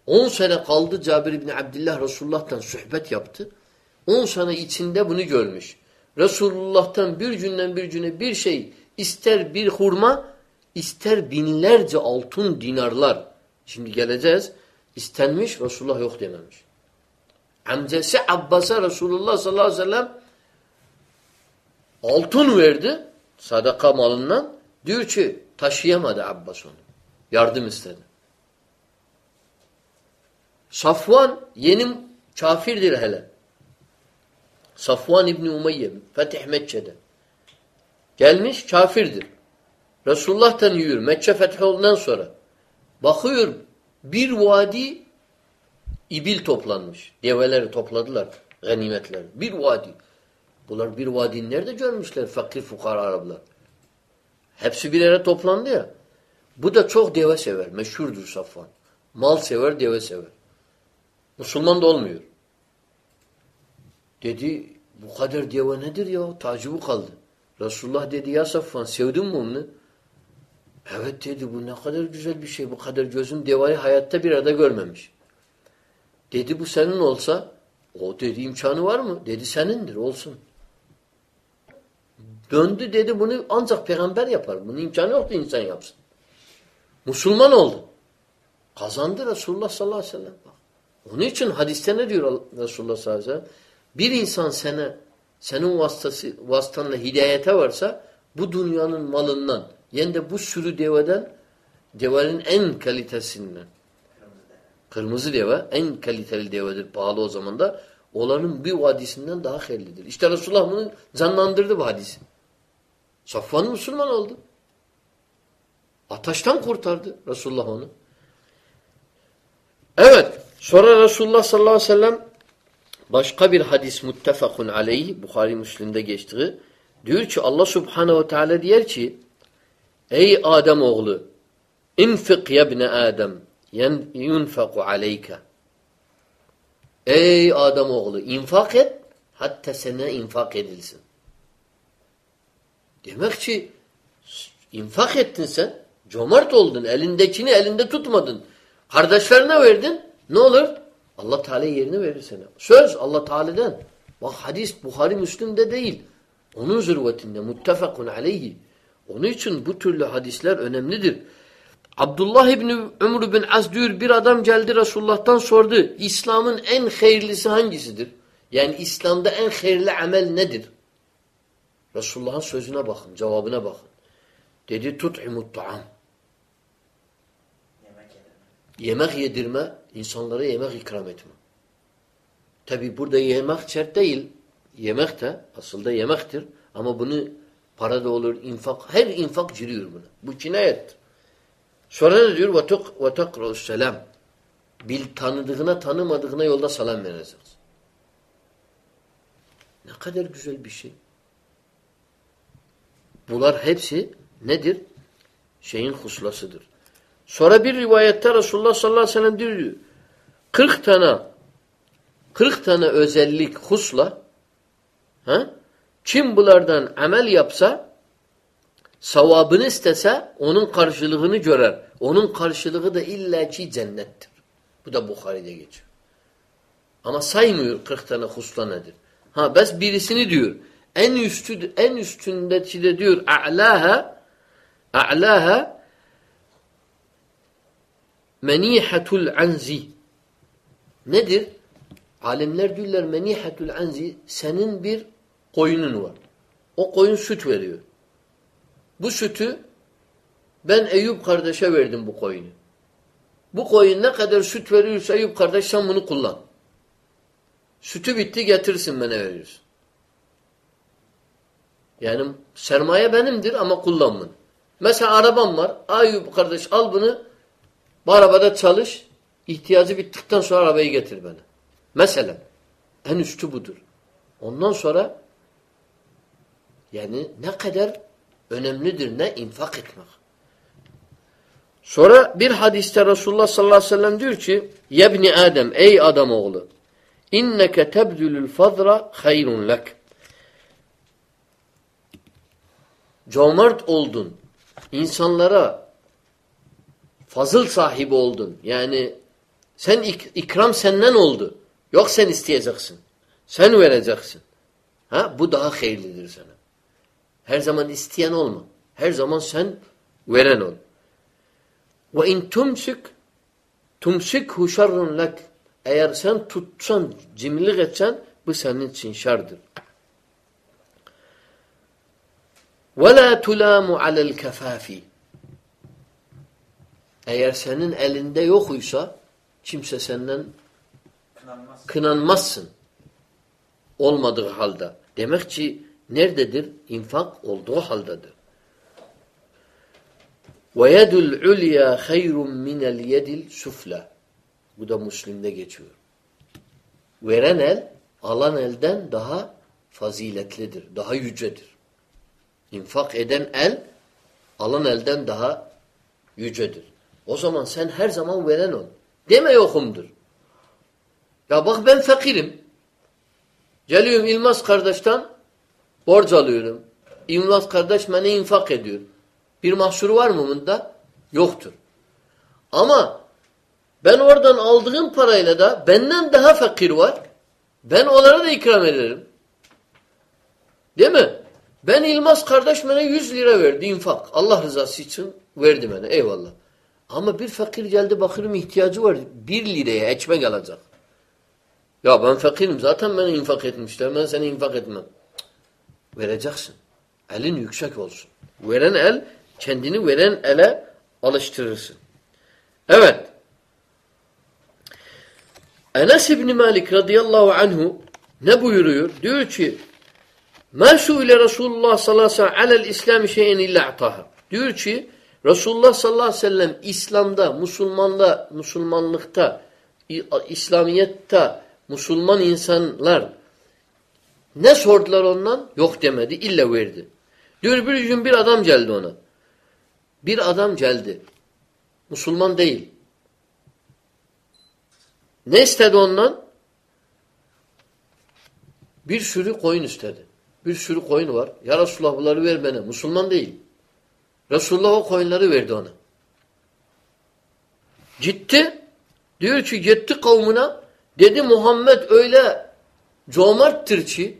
10 sene kaldı Cabir İbni Abdillah Resulullah'tan sohbet yaptı. 10 sene içinde bunu görmüş. Resulullah'tan bir günden bir güne bir şey ister bir hurma ister binlerce altın dinarlar. Şimdi geleceğiz. İstenmiş Resulullah yok dememiş. Amcası Abbas'a Resulullah sallallahu aleyhi ve sellem altın verdi sadaka malından. Diyor ki taşıyamadı Abbas onu. Yardım istedi. Safvan yeni kafirdir hele. Safvan İbni Umeyye Fetih Mekke'de. Gelmiş kafirdir. Resulullah'tan yürür. Mekke fethinden sonra. Bakıyor bir vadi ibil toplanmış. Develeri topladılar. Ganimetleri. Bir vadi. Bunlar bir vadi nerede görmüşler fakir fukara Araplar? Hepsi bir yere toplandı ya. Bu da çok deve sever. Meşhurdur Safvan. Mal sever, deve sever. Müslüman da olmuyor. Dedi bu kadar deve nedir ya? Tacibu kaldı. Resulullah dedi ya Safvan sevdin mi onu? Evet dedi bu ne kadar güzel bir şey. Bu kadar gözüm devayı hayatta bir arada görmemiş. Dedi bu senin olsa o dedi imkanı var mı? Dedi senindir olsun. Döndü dedi bunu ancak peygamber yapar. Bunun imkanı yoktu insan yapsın. Müslüman oldu. Kazandı Resulullah sallallahu aleyhi ve sellem. Onun için hadiste ne diyor Resulullah sallallahu aleyhi ve sellem? Bir insan sana senin vasıtası, vasıtanla hidayete varsa bu dünyanın malından yani de bu sürü deveden devenin en kalitesinden kırmızı deve en kaliteli devedir pahalı o zaman da olanın bir vadisinden daha hayırlıdır. İşte Resulullah bunu canlandırdı bu hadisi. Safvan Müslüman oldu. Ataştan kurtardı Resulullah onu. Evet. Sonra Resulullah sallallahu aleyhi ve sellem başka bir hadis muttefakun aleyhi Bukhari Müslim'de geçtiği diyor ki Allah subhanehu ve teala diyor ki Ey Adem oğlu infik yebne Adem yunfaku aleyke Ey Adem oğlu infak et hatta sana infak edilsin. Demek ki infak ettin sen. Cömert oldun. Elindekini elinde tutmadın. Kardeşlerine verdin. Ne olur? Allah Teala yerini verir sana. Söz Allah Teala'dan. Bak hadis Bukhari Müslim'de değil. Onun zürvetinde. Muttefakun aleyhi. Onun için bu türlü hadisler önemlidir. Abdullah İbni Ömrü bin Az diyor bir adam geldi Resulullah'tan sordu. İslam'ın en hayırlısı hangisidir? Yani İslam'da en hayırlı amel nedir? Resulullah'ın sözüne bakın, cevabına bakın. Dedi tut'imut ta'am. Yemek yedirme Yemek yedirme, insanlara yemek ikram etme. Tabi burada yemek şart değil. Yemek de aslında yemektir. Ama bunu para da olur, infak. Her infak giriyor buna. Bu cinayettir. Sonra ne diyor? وَتَقْرَوْ selam. Bil tanıdığına tanımadığına yolda salam vereceğiz. Ne kadar güzel bir şey. Bunlar hepsi nedir? Şeyin huslasıdır. Sonra bir rivayette Resulullah sallallahu aleyhi ve sellem diyor 40 tane 40 tane özellik husla ha? kim bunlardan amel yapsa savabını istese onun karşılığını görer. Onun karşılığı da illaki cennettir. Bu da Bukhari'de geçiyor. Ama saymıyor 40 tane husla nedir. Ha bes birisini diyor. En üstü en üstündeki de diyor a'laha a'laha menihatul anzi. Nedir? Alimler diyorlar menihatul anzi senin bir koyunun var. O koyun süt veriyor. Bu sütü Ben Eyüp kardeşe verdim bu koyunu. Bu koyun ne kadar süt veriyorsa Eyüp kardeş sen bunu kullan. Sütü bitti getirsin bana veriyorsun. Yani sermaye benimdir ama kullan. Mesela arabam var. Eyüp kardeş al bunu bu arabada çalış. İhtiyacı bittikten sonra arabayı getir bana. Mesela en üstü budur. Ondan sonra yani ne kadar önemlidir ne infak etmek. Sonra bir hadiste Resulullah sallallahu aleyhi ve sellem diyor ki Yebni Adem ey adam oğlu inneke tebdülül fazra hayrun lek Cömert oldun. insanlara fazıl sahibi oldun. Yani sen ik ikram senden oldu. Yok sen isteyeceksin. Sen vereceksin. Ha bu daha hayırlıdır sana. Her zaman isteyen olma. Her zaman sen veren ol. Ve in tumsik tumsikhu şerrun lek. Eğer sen tutsan, cimrilik etsen bu senin için şerdir. Ve la tulamu alel Eğer senin elinde yokuysa kimse senden Kınanmaz. kınanmazsın. Olmadığı halde. Demek ki nerededir? İnfak olduğu haldedir. وَيَدُ الْعُلْيَا خَيْرٌ مِنَ الْيَدِ السُفْلَى Bu da Müslim'de geçiyor. Veren el, alan elden daha faziletlidir, daha yücedir. İnfak eden el, alan elden daha yücedir. O zaman sen her zaman veren ol. Deme yokumdur. Ya bak ben fakirim. Geliyorum İlmaz kardeşten borç alıyorum. İlmaz kardeş bana infak ediyor. Bir mahsuru var mı bunda? Yoktur. Ama ben oradan aldığım parayla da benden daha fakir var. Ben onlara da ikram ederim. Değil mi? Ben İlmaz kardeş bana 100 lira verdi infak. Allah rızası için verdi bana. Eyvallah. Ama bir fakir geldi bakırım ihtiyacı var. Bir liraya ekmek alacak. Ya ben fakirim zaten beni infak etmişler. Ben seni infak etmem. Vereceksin. Elin yüksek olsun. Veren el kendini veren ele alıştırırsın. Evet. Enes İbni Malik radıyallahu anhu ne buyuruyor? Diyor ki مَا سُئِلَ Resulullah sallallahu aleyhi ve sellem alel İslam şeyin illa ataha. Diyor ki Resulullah sallallahu aleyhi ve sellem İslam'da, Müslümanla, Müslümanlıkta, İslamiyet'te Müslüman insanlar ne sordular ondan? Yok demedi. illa verdi. Diyor bir gün bir adam geldi ona. Bir adam geldi. Müslüman değil. Ne istedi ondan? Bir sürü koyun istedi. Bir sürü koyun var. Ya Resulullah bunları ver bana. Müslüman değil. Resulullah o koyunları verdi ona. Gitti. Diyor ki gitti kavmuna. Dedi Muhammed öyle cömerttir ki,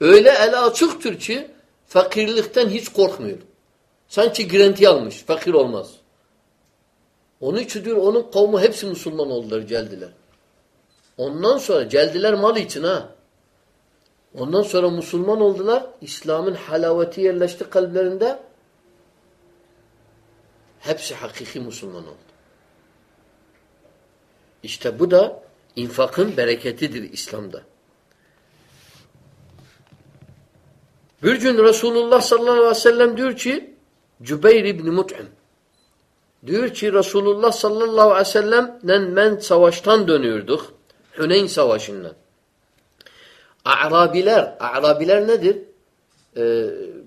öyle ele açıktır ki fakirlikten hiç korkmuyor. Sanki girenti almış. Fakir olmaz. Onun için diyor onun kavmi hepsi Müslüman oldular, geldiler. Ondan sonra geldiler mal için ha. Ondan sonra Müslüman oldular. İslam'ın halaveti yerleşti kalplerinde. Hepsi hakiki Müslüman oldu. İşte bu da infakın bereketidir İslam'da. Bir gün Resulullah sallallahu aleyhi ve sellem diyor ki Cübeyr İbni Mut'im diyor ki Resulullah sallallahu aleyhi ve sellem'den ben savaştan dönüyorduk. Hüneyn savaşından. A'rabiler, A'rabiler nedir? Ee,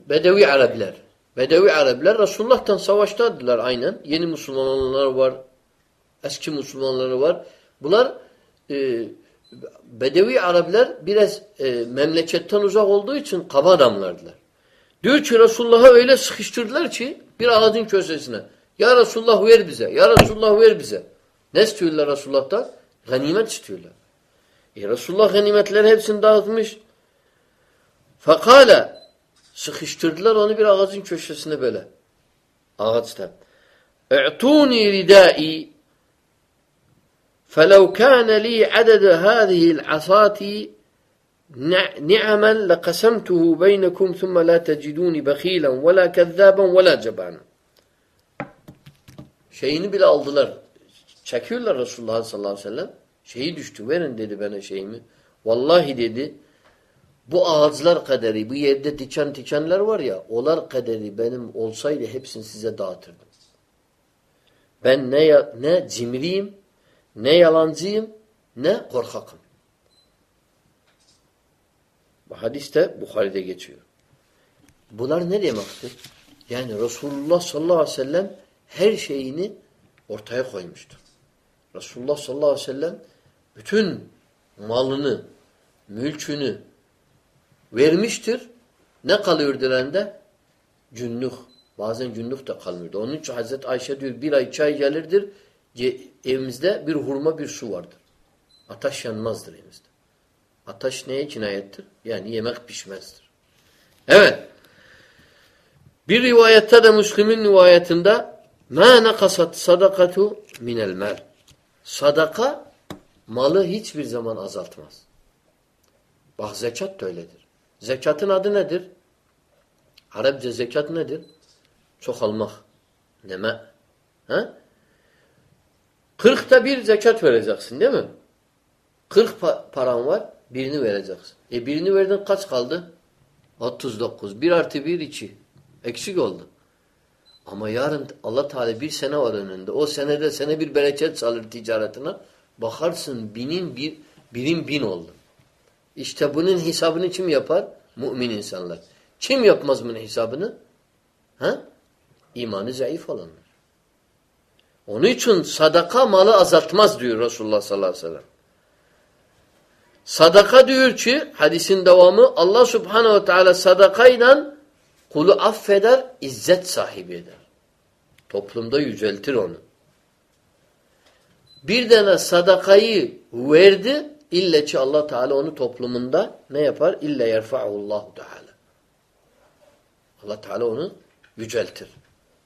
Bedevi Arabiler. Bedevi Arabiler Resulullah'tan savaştadılar aynen. Yeni Müslümanlar var, eski Müslümanları var. Bunlar e, Bedevi Arabiler biraz e, memleketten uzak olduğu için kaba adamlardılar. Diyor ki Resulullah'a öyle sıkıştırdılar ki bir ağacın köşesine. Ya Resulullah ver bize. Ya Resulullah ver bize. Ne istiyorlar Resulullah'tan? Ganimet istiyorlar. E Resulullah ganimetleri hepsini dağıtmış. Fakale sıkıştırdılar onu bir ağacın köşesine böyle. Ağaçta. اَعْتُونِي ridai فَلَوْ كَانَ لِي عَدَدَ هَذِهِ الْعَصَاتِ نِعَمًا لَقَسَمْتُهُ بَيْنَكُمْ ثُمَّ لَا تَجِدُونِ بَخِيلًا وَلَا كَذَّابًا وَلَا جَبَانًا Şeyini bile aldılar. Çekiyorlar Resulullah sallallahu aleyhi ve sellem. Şeyi düştü. Verin dedi bana şeyimi. Vallahi dedi bu ağaçlar kaderi, bu yerde diken dikenler var ya, olar kaderi benim olsaydı hepsini size dağıtırdım. Ben ne ne cimriyim, ne yalancıyım, ne korkakım. Bu hadiste Bukhari'de geçiyor. Bunlar ne demektir? Yani Resulullah sallallahu aleyhi ve sellem her şeyini ortaya koymuştur. Resulullah sallallahu aleyhi ve sellem bütün malını, mülkünü vermiştir. Ne kalıyordu elinde? Cünnük. Bazen cünnük de kalmıyordu. Onun için Hazreti Ayşe diyor bir ay çay gelirdir. Evimizde bir hurma bir su vardır. Ateş yanmazdır evimizde. Ateş neye kinayettir? Yani yemek pişmezdir. Evet. Bir rivayette de Müslim'in rivayetinde مَا نَقَصَتْ sadakatu minel mal. Sadaka malı hiçbir zaman azaltmaz. Bak zekat da öyledir. Zekatın adı nedir? Arapça zekat nedir? Çok almak. Neme. Ha? Kırkta bir zekat vereceksin değil mi? Kırk pa paran var. Birini vereceksin. E birini verdin kaç kaldı? 39. Bir artı bir iki. Eksik oldu. Ama yarın Allah Teala bir sene var önünde. O senede sene bir bereket salır ticaretine. Bakarsın binin bir, birin bin oldu. İşte bunun hesabını kim yapar? Mümin insanlar. Kim yapmaz bunun hesabını? Ha? İmanı zayıf olanlar. Onun için sadaka malı azaltmaz diyor Resulullah sallallahu aleyhi ve sellem. Sadaka diyor ki hadisin devamı Allah subhanehu ve teala sadakayla kulu affeder, izzet sahibi eder. Toplumda yüceltir onu. Bir tane sadakayı verdi, ille ki Allah Teala onu toplumunda ne yapar? İlle yerfa'ullahu Teala. Allah Teala onu yüceltir.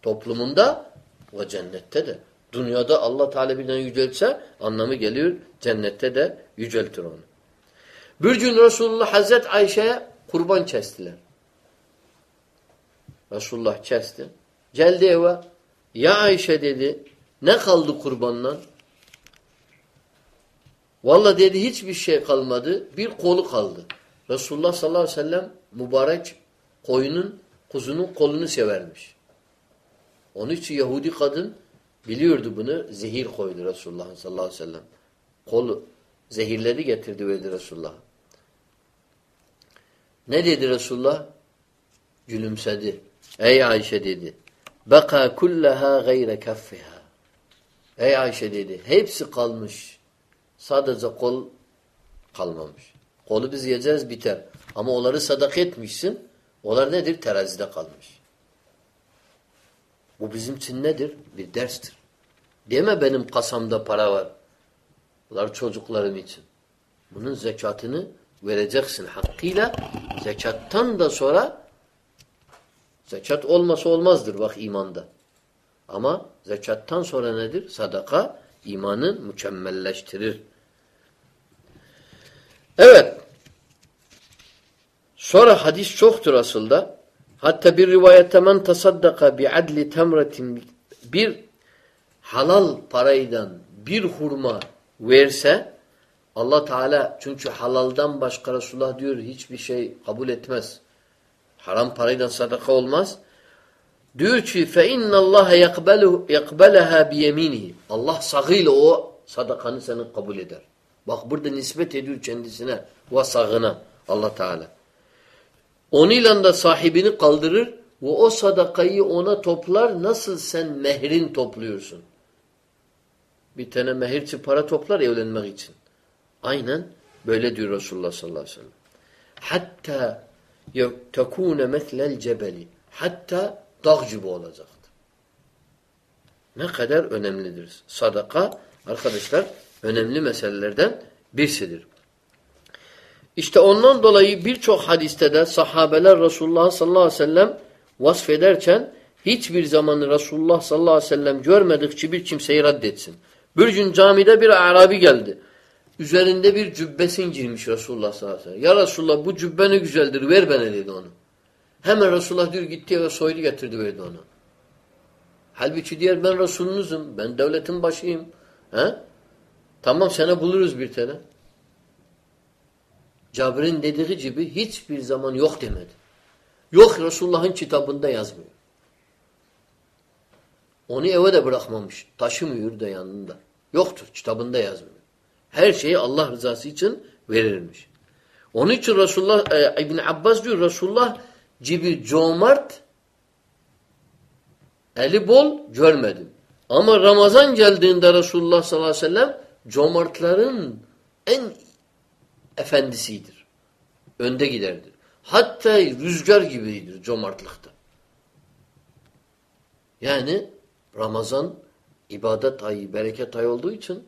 Toplumunda ve cennette de. Dünyada Allah Teala birden yüceltse anlamı geliyor. Cennette de yüceltir onu. Bir gün Resulullah Hazret Ayşe'ye kurban kestiler. Resulullah kesti. Geldi eve. Ya Ayşe dedi. Ne kaldı kurbandan? Valla dedi hiçbir şey kalmadı. Bir kolu kaldı. Resulullah sallallahu aleyhi ve sellem mübarek koyunun, kuzunun kolunu severmiş. Onun için Yahudi kadın biliyordu bunu. Zehir koydu Resulullah sallallahu aleyhi ve sellem. Kolu zehirleri getirdi verdi Resulullah. Ne dedi Resulullah? Gülümsedi. Ey Ayşe dedi. Beka kullaha gayre kaffiha. Ey Ayşe dedi. Hepsi kalmış. Sadece kol kalmamış. Kolu biz yiyeceğiz biter. Ama onları sadak etmişsin. Onlar nedir? Terazide kalmış. Bu bizim için nedir? Bir derstir. Deme benim kasamda para var. Bunlar çocuklarım için. Bunun zekatını vereceksin hakkıyla. Zekattan da sonra zekat olmasa olmazdır bak imanda. Ama zekattan sonra nedir? Sadaka imanı mükemmelleştirir. Evet. Sonra hadis çoktur aslında. Hatta bir rivayette men tasaddaka bi adli temretin bir halal paraydan bir hurma verse Allah Teala çünkü halaldan başka Resulullah diyor hiçbir şey kabul etmez. Haram parayla sadaka olmaz. Diyor ki fe inna Allah yakbelu yakbelaha bi yeminihi. Allah sağıyla o sadakanı senin kabul eder. Bak burada nispet ediyor kendisine ve sağına Allah Teala. Onunla da sahibini kaldırır ve o sadakayı ona toplar nasıl sen mehrin topluyorsun. Bir tane mehirçi para toplar evlenmek için. Aynen böyle diyor Resulullah sallallahu aleyhi ve sellem. Hatta tekune meslel cebeli. Hatta dağ gibi olacaktır. Ne kadar önemlidir. Sadaka arkadaşlar önemli meselelerden birisidir. İşte ondan dolayı birçok hadiste de sahabeler Resulullah sallallahu aleyhi ve sellem vasfederken hiçbir zaman Resulullah sallallahu aleyhi ve sellem görmedikçe bir kimseyi reddetsin. Bir gün camide bir Arabi geldi. Üzerinde bir cübbesin girmiş Resulullah sallallahu aleyhi ve sellem. Ya Resulullah bu cübbe ne güzeldir ver bana dedi onu. Hemen Resulullah diyor gitti ve soydu getirdi verdi onu. Halbuki diğer ben Resulünüzüm. Ben devletin başıyım. He? Tamam sana buluruz bir tane. Cabir'in dediği gibi hiçbir zaman yok demedi. Yok Resulullah'ın kitabında yazmıyor. Onu eve de bırakmamış. Taşımıyor da yanında. Yoktur. Kitabında yazmıyor. Her şeyi Allah rızası için verilmiş. Onun için Resulullah e, İbn Abbas diyor Resulullah gibi cömert eli bol görmedim. Ama Ramazan geldiğinde Resulullah sallallahu aleyhi ve sellem cömertlerin en efendisidir. Önde giderdir. Hatta rüzgar gibidir cömertlikte. Yani Ramazan ibadet ayı, bereket ayı olduğu için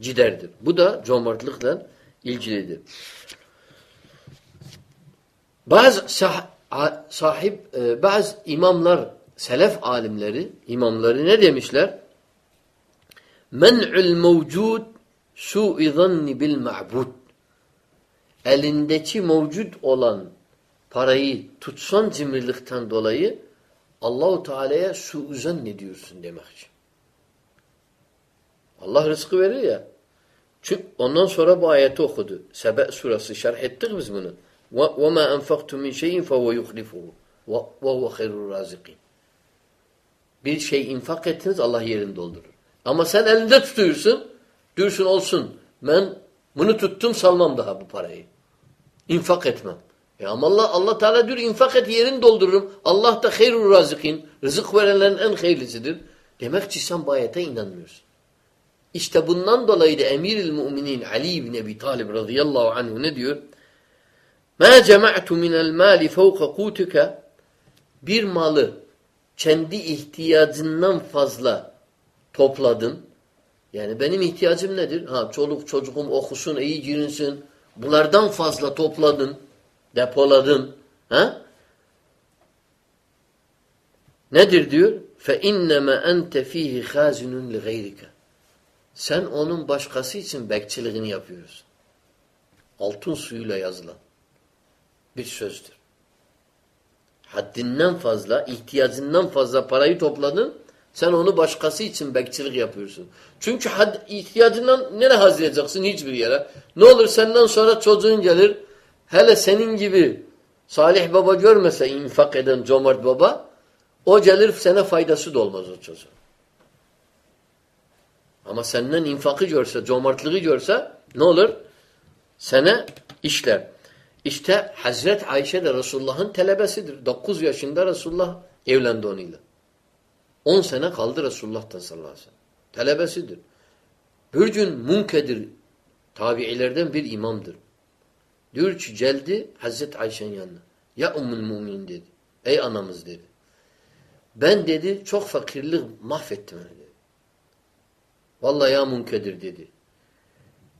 ciderdir. Bu da cömertlikle ilgilidir. Bazı sah sahip, e, bazı imamlar, selef alimleri, imamları ne demişler? Men'ül mevcud su'i zanni bil ma'bud. Elindeki mevcut olan parayı tutsan cimrilikten dolayı Allahu Teala'ya su'u zannediyorsun demek için. Allah rızkı verir ya. Çünkü ondan sonra bu ayeti okudu. Sebe surası şerh ettik biz bunu. وَمَا أَنْفَقْتُ مِنْ شَيْءٍ فَهُوَ يُخْلِفُهُ وَهُوَ خَيْرُ الرَّازِقِينَ Bir şey infak ettiniz Allah yerini doldurur. Ama sen elinde tutuyorsun, diyorsun olsun. Ben bunu tuttum salmam daha bu parayı. İnfak etmem. E ama Allah, Allah Teala diyor infak et yerini doldururum. Allah da hayrul razikin. Rızık verenlerin en hayırlısıdır. Demek ki sen bu ayete inanmıyorsun. İşte bundan dolayı da Emiril Müminin Ali ibn Ebi Talib radıyallahu anh ne diyor? Ma cema'tu minel mali fevka kutuka bir malı kendi ihtiyacından fazla topladın. Yani benim ihtiyacım nedir? Ha çoluk çocuğum okusun, iyi girinsin. Bunlardan fazla topladın, depoladın. Ha? Nedir diyor? Fe innema ente fihi hazinun li. Sen onun başkası için bekçiliğini yapıyorsun. Altın suyuyla yazılan bir sözdür. Haddinden fazla, ihtiyacından fazla parayı topladın, sen onu başkası için bekçilik yapıyorsun. Çünkü had, ihtiyacından nereye hazırlayacaksın? Hiçbir yere. Ne olur senden sonra çocuğun gelir, hele senin gibi salih baba görmese infak eden cömert baba, o gelir sana faydası da olmaz o çocuğun. Ama senden infakı görse, cömertliği görse ne olur? Sana işler. İşte Hazret Ayşe de Resulullah'ın telebesidir. 9 yaşında Resulullah evlendi onunla. 10 sene kaldı Resulullah'tan sallallahu aleyhi ve sellem. Telebesidir. Bir gün Munkedir tabiilerden bir imamdır. Diyor ki geldi Hazret Ayşe'nin yanına. Ya Ummul Mumin dedi. Ey anamız dedi. Ben dedi çok fakirlik mahvettim dedi. Vallahi ya Munkedir dedi.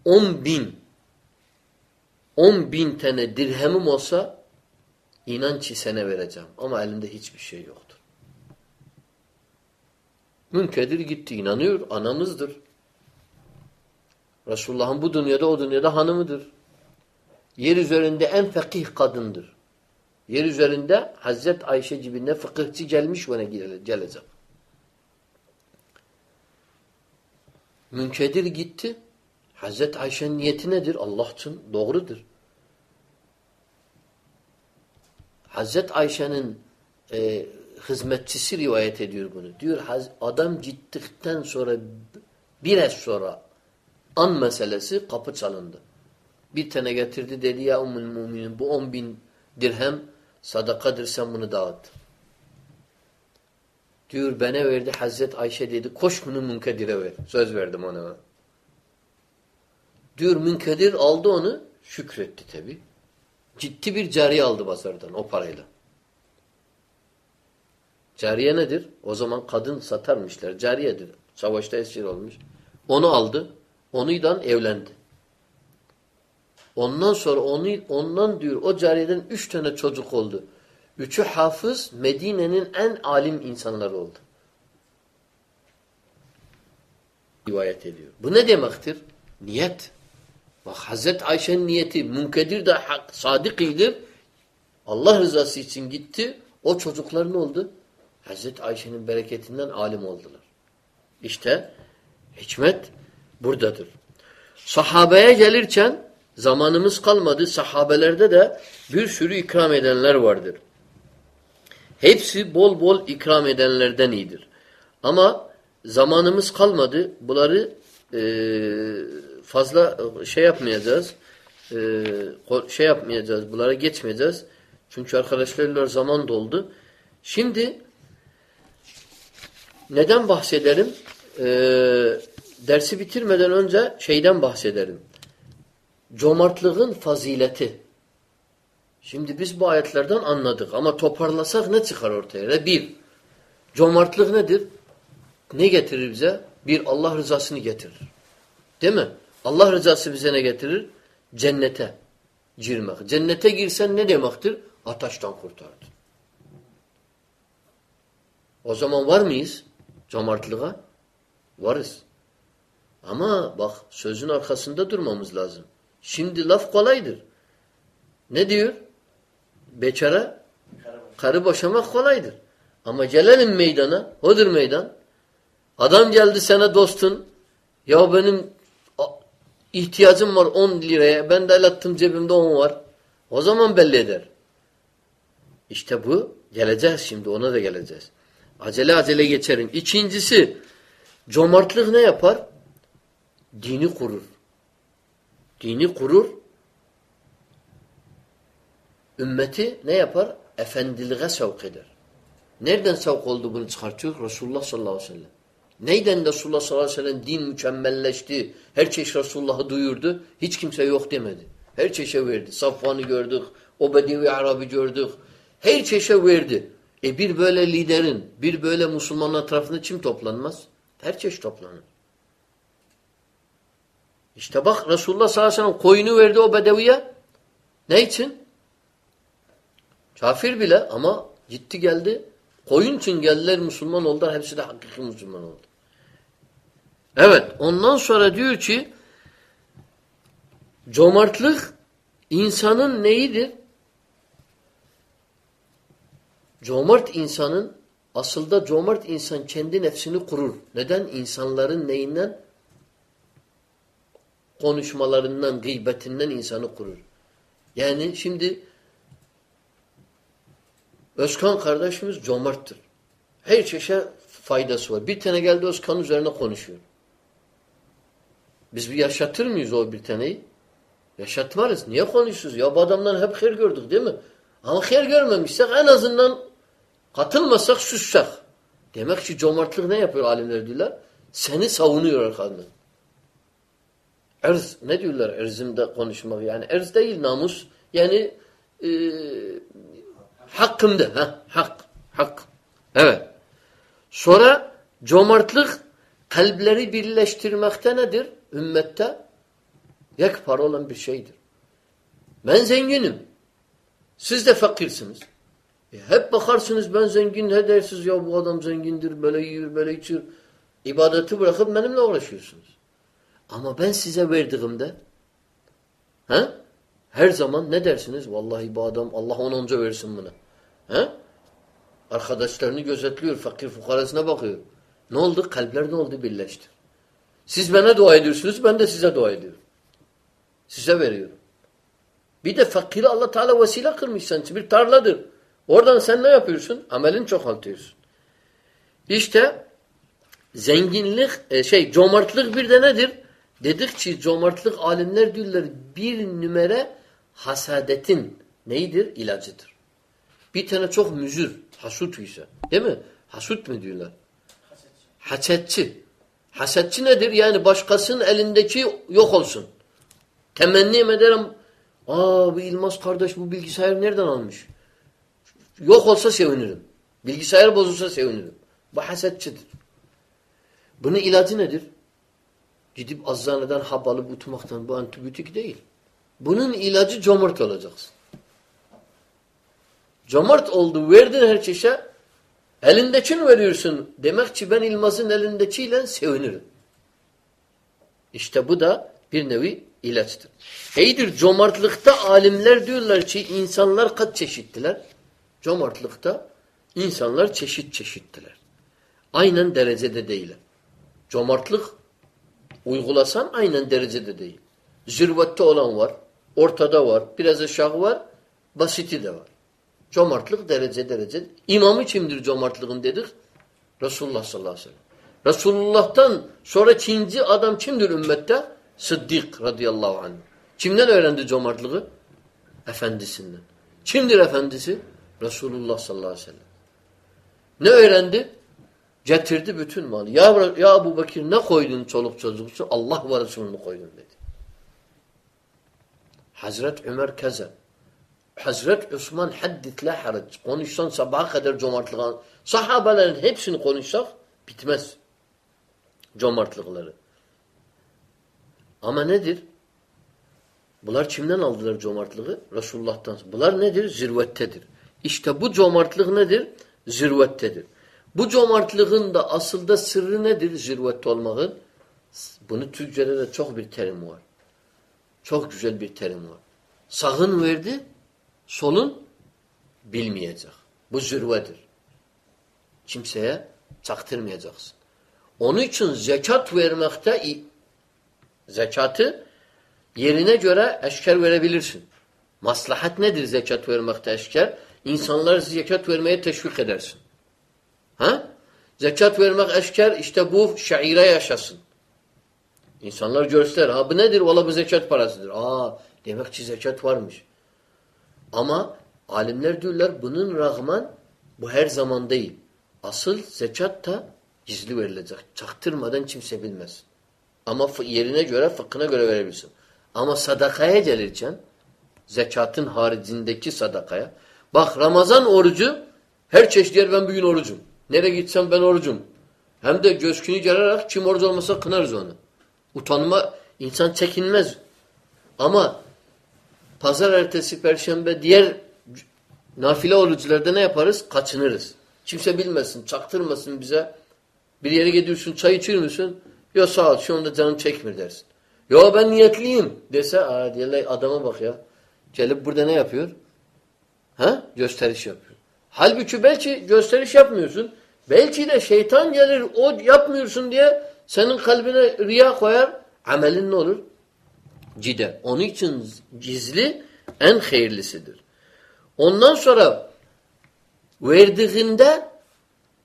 10 bin 10 bin tane dirhemim olsa inan ki sana vereceğim. Ama elimde hiçbir şey yoktur. Münkedir gitti. inanıyor. Anamızdır. Resulullah'ın bu dünyada o dünyada hanımıdır. Yer üzerinde en fakih kadındır. Yer üzerinde Hazret Ayşe gibinde fıkıhçı gelmiş ve gelecek. Münkedir gitti. Hazret Ayşe'nin niyeti nedir? Allah için doğrudur. Hazret Ayşe'nin e, hizmetçisi rivayet ediyor bunu. Diyor adam gittikten sonra bir ay sonra an meselesi kapı çalındı. Bir tane getirdi dedi ya ummul müminin bu on bin dirhem sadakadır sen bunu dağıt. Diyor bana verdi Hazret Ayşe dedi koş bunu münkedire ver. Söz verdim ona. Diyor münkedir aldı onu şükretti tabi. Ciddi bir cariye aldı pazardan o parayla. Cariye nedir? O zaman kadın satarmışlar. Cariyedir. Savaşta esir olmuş. Onu aldı. Onuyla evlendi. Ondan sonra onu, ondan diyor o cariyeden üç tane çocuk oldu. Üçü hafız Medine'nin en alim insanları oldu. Rivayet ediyor. Bu ne demektir? Niyet. Bak Hazreti Ayşe'nin niyeti münkedir de hak, sadık iyidir. Allah rızası için gitti. O çocuklar ne oldu? Hazreti Ayşe'nin bereketinden alim oldular. İşte hikmet buradadır. Sahabeye gelirken zamanımız kalmadı. Sahabelerde de bir sürü ikram edenler vardır. Hepsi bol bol ikram edenlerden iyidir. Ama zamanımız kalmadı. Bunları e, fazla şey yapmayacağız. E, şey yapmayacağız. Bunlara geçmeyeceğiz. Çünkü arkadaşlarla zaman doldu. Şimdi neden bahsederim? Ee, dersi bitirmeden önce şeyden bahsederim. Comartlığın fazileti. Şimdi biz bu ayetlerden anladık ama toparlasak ne çıkar ortaya? Bir, comartlık nedir? Ne getirir bize? Bir, Allah rızasını getirir. Değil mi? Allah rızası bize ne getirir? Cennete girmek. Cennete girsen ne demektir? Ataştan kurtardı. O zaman var mıyız? Cömertliğe? Varız. Ama bak sözün arkasında durmamız lazım. Şimdi laf kolaydır. Ne diyor? Beçara karı boşamak kolaydır. Ama gelelim meydana. Odur meydan. Adam geldi sana dostun. Ya benim ihtiyacım var 10 liraya. Ben de el attım cebimde 10 var. O zaman belli eder. İşte bu. Geleceğiz şimdi ona da geleceğiz. Acele acele geçerim. İkincisi cömertlik ne yapar? Dini kurur. Dini kurur. Ümmeti ne yapar? Efendiliğe sevk eder. Nereden sevk oldu bunu çıkartıyor? Resulullah sallallahu aleyhi ve sellem. Neyden Resulullah sallallahu aleyhi ve sellem din mükemmelleşti? Her çeşit Resulullah'ı duyurdu. Hiç kimse yok demedi. Her çeşit verdi. Safvan'ı gördük. O Bedevi Arabi gördük. Her çeşit verdi. E bir böyle liderin, bir böyle Müslümanlar tarafında kim toplanmaz? Her çeşit toplanır. İşte bak Resulullah sallallahu aleyhi ve sellem koyunu verdi o bedeviye. Ne için? Kafir bile ama gitti geldi. Koyun için geldiler Müslüman oldular. Hepsi de hakiki Müslüman oldu. Evet. Ondan sonra diyor ki cömertlik insanın neyidir? Cömert insanın aslında cömert insan kendi nefsini kurur. Neden? İnsanların neyinden? Konuşmalarından, gıybetinden insanı kurur. Yani şimdi Özkan kardeşimiz cömerttir. Her çeşit faydası var. Bir tane geldi Özkan üzerine konuşuyor. Biz bir yaşatır mıyız o bir taneyi? Yaşatmarız. Niye konuşuyoruz? Ya bu adamdan hep hayır gördük değil mi? Ama hayır görmemişsek en azından katılmasak sussak. Demek ki cömertlik ne yapıyor alimler diyorlar? Seni savunuyor arkandan. Erz ne diyorlar erzimde konuşmak? Yani erz değil namus. Yani e, hakkımda ha hak hak. Evet. Sonra cömertlik kalpleri birleştirmekte nedir? Ümmette yekpar olan bir şeydir. Ben zenginim. Siz de fakirsiniz e hep bakarsınız ben zengin ne dersiniz ya bu adam zengindir böyle yiyor böyle içiyor ibadeti bırakıp benimle uğraşıyorsunuz ama ben size verdiğimde he? her zaman ne dersiniz? Vallahi bu adam Allah on onca versin buna. He? Arkadaşlarını gözetliyor. Fakir fukarasına bakıyor. Ne oldu? Kalpler ne oldu? Birleşti. Siz bana dua ediyorsunuz. Ben de size dua ediyorum. Size veriyorum. Bir de fakiri Allah Teala vesile kılmış sen Bir tarladır. Oradan sen ne yapıyorsun? Amelin çoğaltıyorsun. İşte zenginlik, e, şey, cömertlik bir de nedir? Dedik ki cömertlik alimler diyorlar bir numara hasadetin neydir? İlacıdır. Bir tane çok müzür, hasut ise. Değil mi? Hasut mu diyorlar? Hasetçi. Hasetçi nedir? Yani başkasının elindeki yok olsun. Temenni ederim. Aa bu İlmaz kardeş bu bilgisayar nereden almış? Yok olsa sevinirim. Bilgisayar bozulsa sevinirim. Bu hasetçidir. Bunun ilacı nedir? Gidip azzaneden hap alıp utmaktan bu antibiyotik değil. Bunun ilacı cömert olacaksın. Cömert oldu, verdin her çeşe. Elindekini veriyorsun. Demek ki ben İlmaz'ın elindekiyle sevinirim. İşte bu da bir nevi ilaçtır. Eydir cömertlikte alimler diyorlar ki insanlar kaç çeşittiler? Cömertlikte İnsanlar çeşit çeşittiler. Aynen derecede değiller. Cömertlik uygulasan aynen derecede değil. Zirvette olan var, ortada var, biraz aşağı var, basiti de var. Cömertlik derece derece. İmamı kimdir cömertliğin dedik? Resulullah sallallahu aleyhi ve sellem. Resulullah'tan sonra ikinci adam kimdir ümmette? Sıddık radıyallahu anh. Kimden öğrendi cömertliği? Efendisinden. Kimdir efendisi? Resulullah sallallahu aleyhi ve sellem. Ne öğrendi? Getirdi bütün malı. Ya, ya Ebu Bekir ne koydun çoluk çocuk için? Allah ve Resulünü koydun dedi. Hazret Ömer keza. Hazret Osman haddit la harac. Konuşsan sabaha kadar cömertliğe. Sahabelerin hepsini konuşsak bitmez. Cömertlikleri. Ama nedir? Bunlar kimden aldılar cömertliği? Resulullah'tan. Bunlar nedir? Zirvettedir. İşte bu cömertlik nedir? Zirvettedir. Bu cömertliğin de asılda sırrı nedir zirvette olmanın? Bunu Türkçe'de de çok bir terim var. Çok güzel bir terim var. Sağın verdi, solun bilmeyecek. Bu zirvedir. Kimseye çaktırmayacaksın. Onun için zekat vermekte zekatı yerine göre eşker verebilirsin. Maslahat nedir zekat vermekte eşker? İnsanları zekat vermeye teşvik edersin. Ha? Zekat vermek eşker işte bu şaire yaşasın. İnsanlar görsler. Ha bu nedir? Valla bu zekat parasıdır. Aa demek ki zekat varmış. Ama alimler diyorlar bunun rağmen bu her zaman değil. Asıl zekat da gizli verilecek. Çaktırmadan kimse bilmez. Ama yerine göre, fıkhına göre verebilirsin. Ama sadakaya gelirken zekatın haricindeki sadakaya bak Ramazan orucu her çeşit yer ben bugün orucum. Nereye gitsem ben orucum. Hem de gözkünü gerarak kim oruç olmasa kınarız onu. Utanma, insan çekinmez. Ama pazar ertesi, perşembe diğer nafile oruçlarda ne yaparız? Kaçınırız. Kimse bilmesin, çaktırmasın bize. Bir yere gidiyorsun, çay içir misin? Yok sağ ol, şu anda canım çekmir dersin. Yo ben niyetliyim dese, aa diyorlar adama bak ya. Gelip burada ne yapıyor? Ha? Gösteriş yapıyor. Halbuki belki gösteriş yapmıyorsun. Belki de şeytan gelir o yapmıyorsun diye senin kalbine riya koyar. Amelin ne olur? Cide. Onun için gizli en hayırlısıdır. Ondan sonra verdiğinde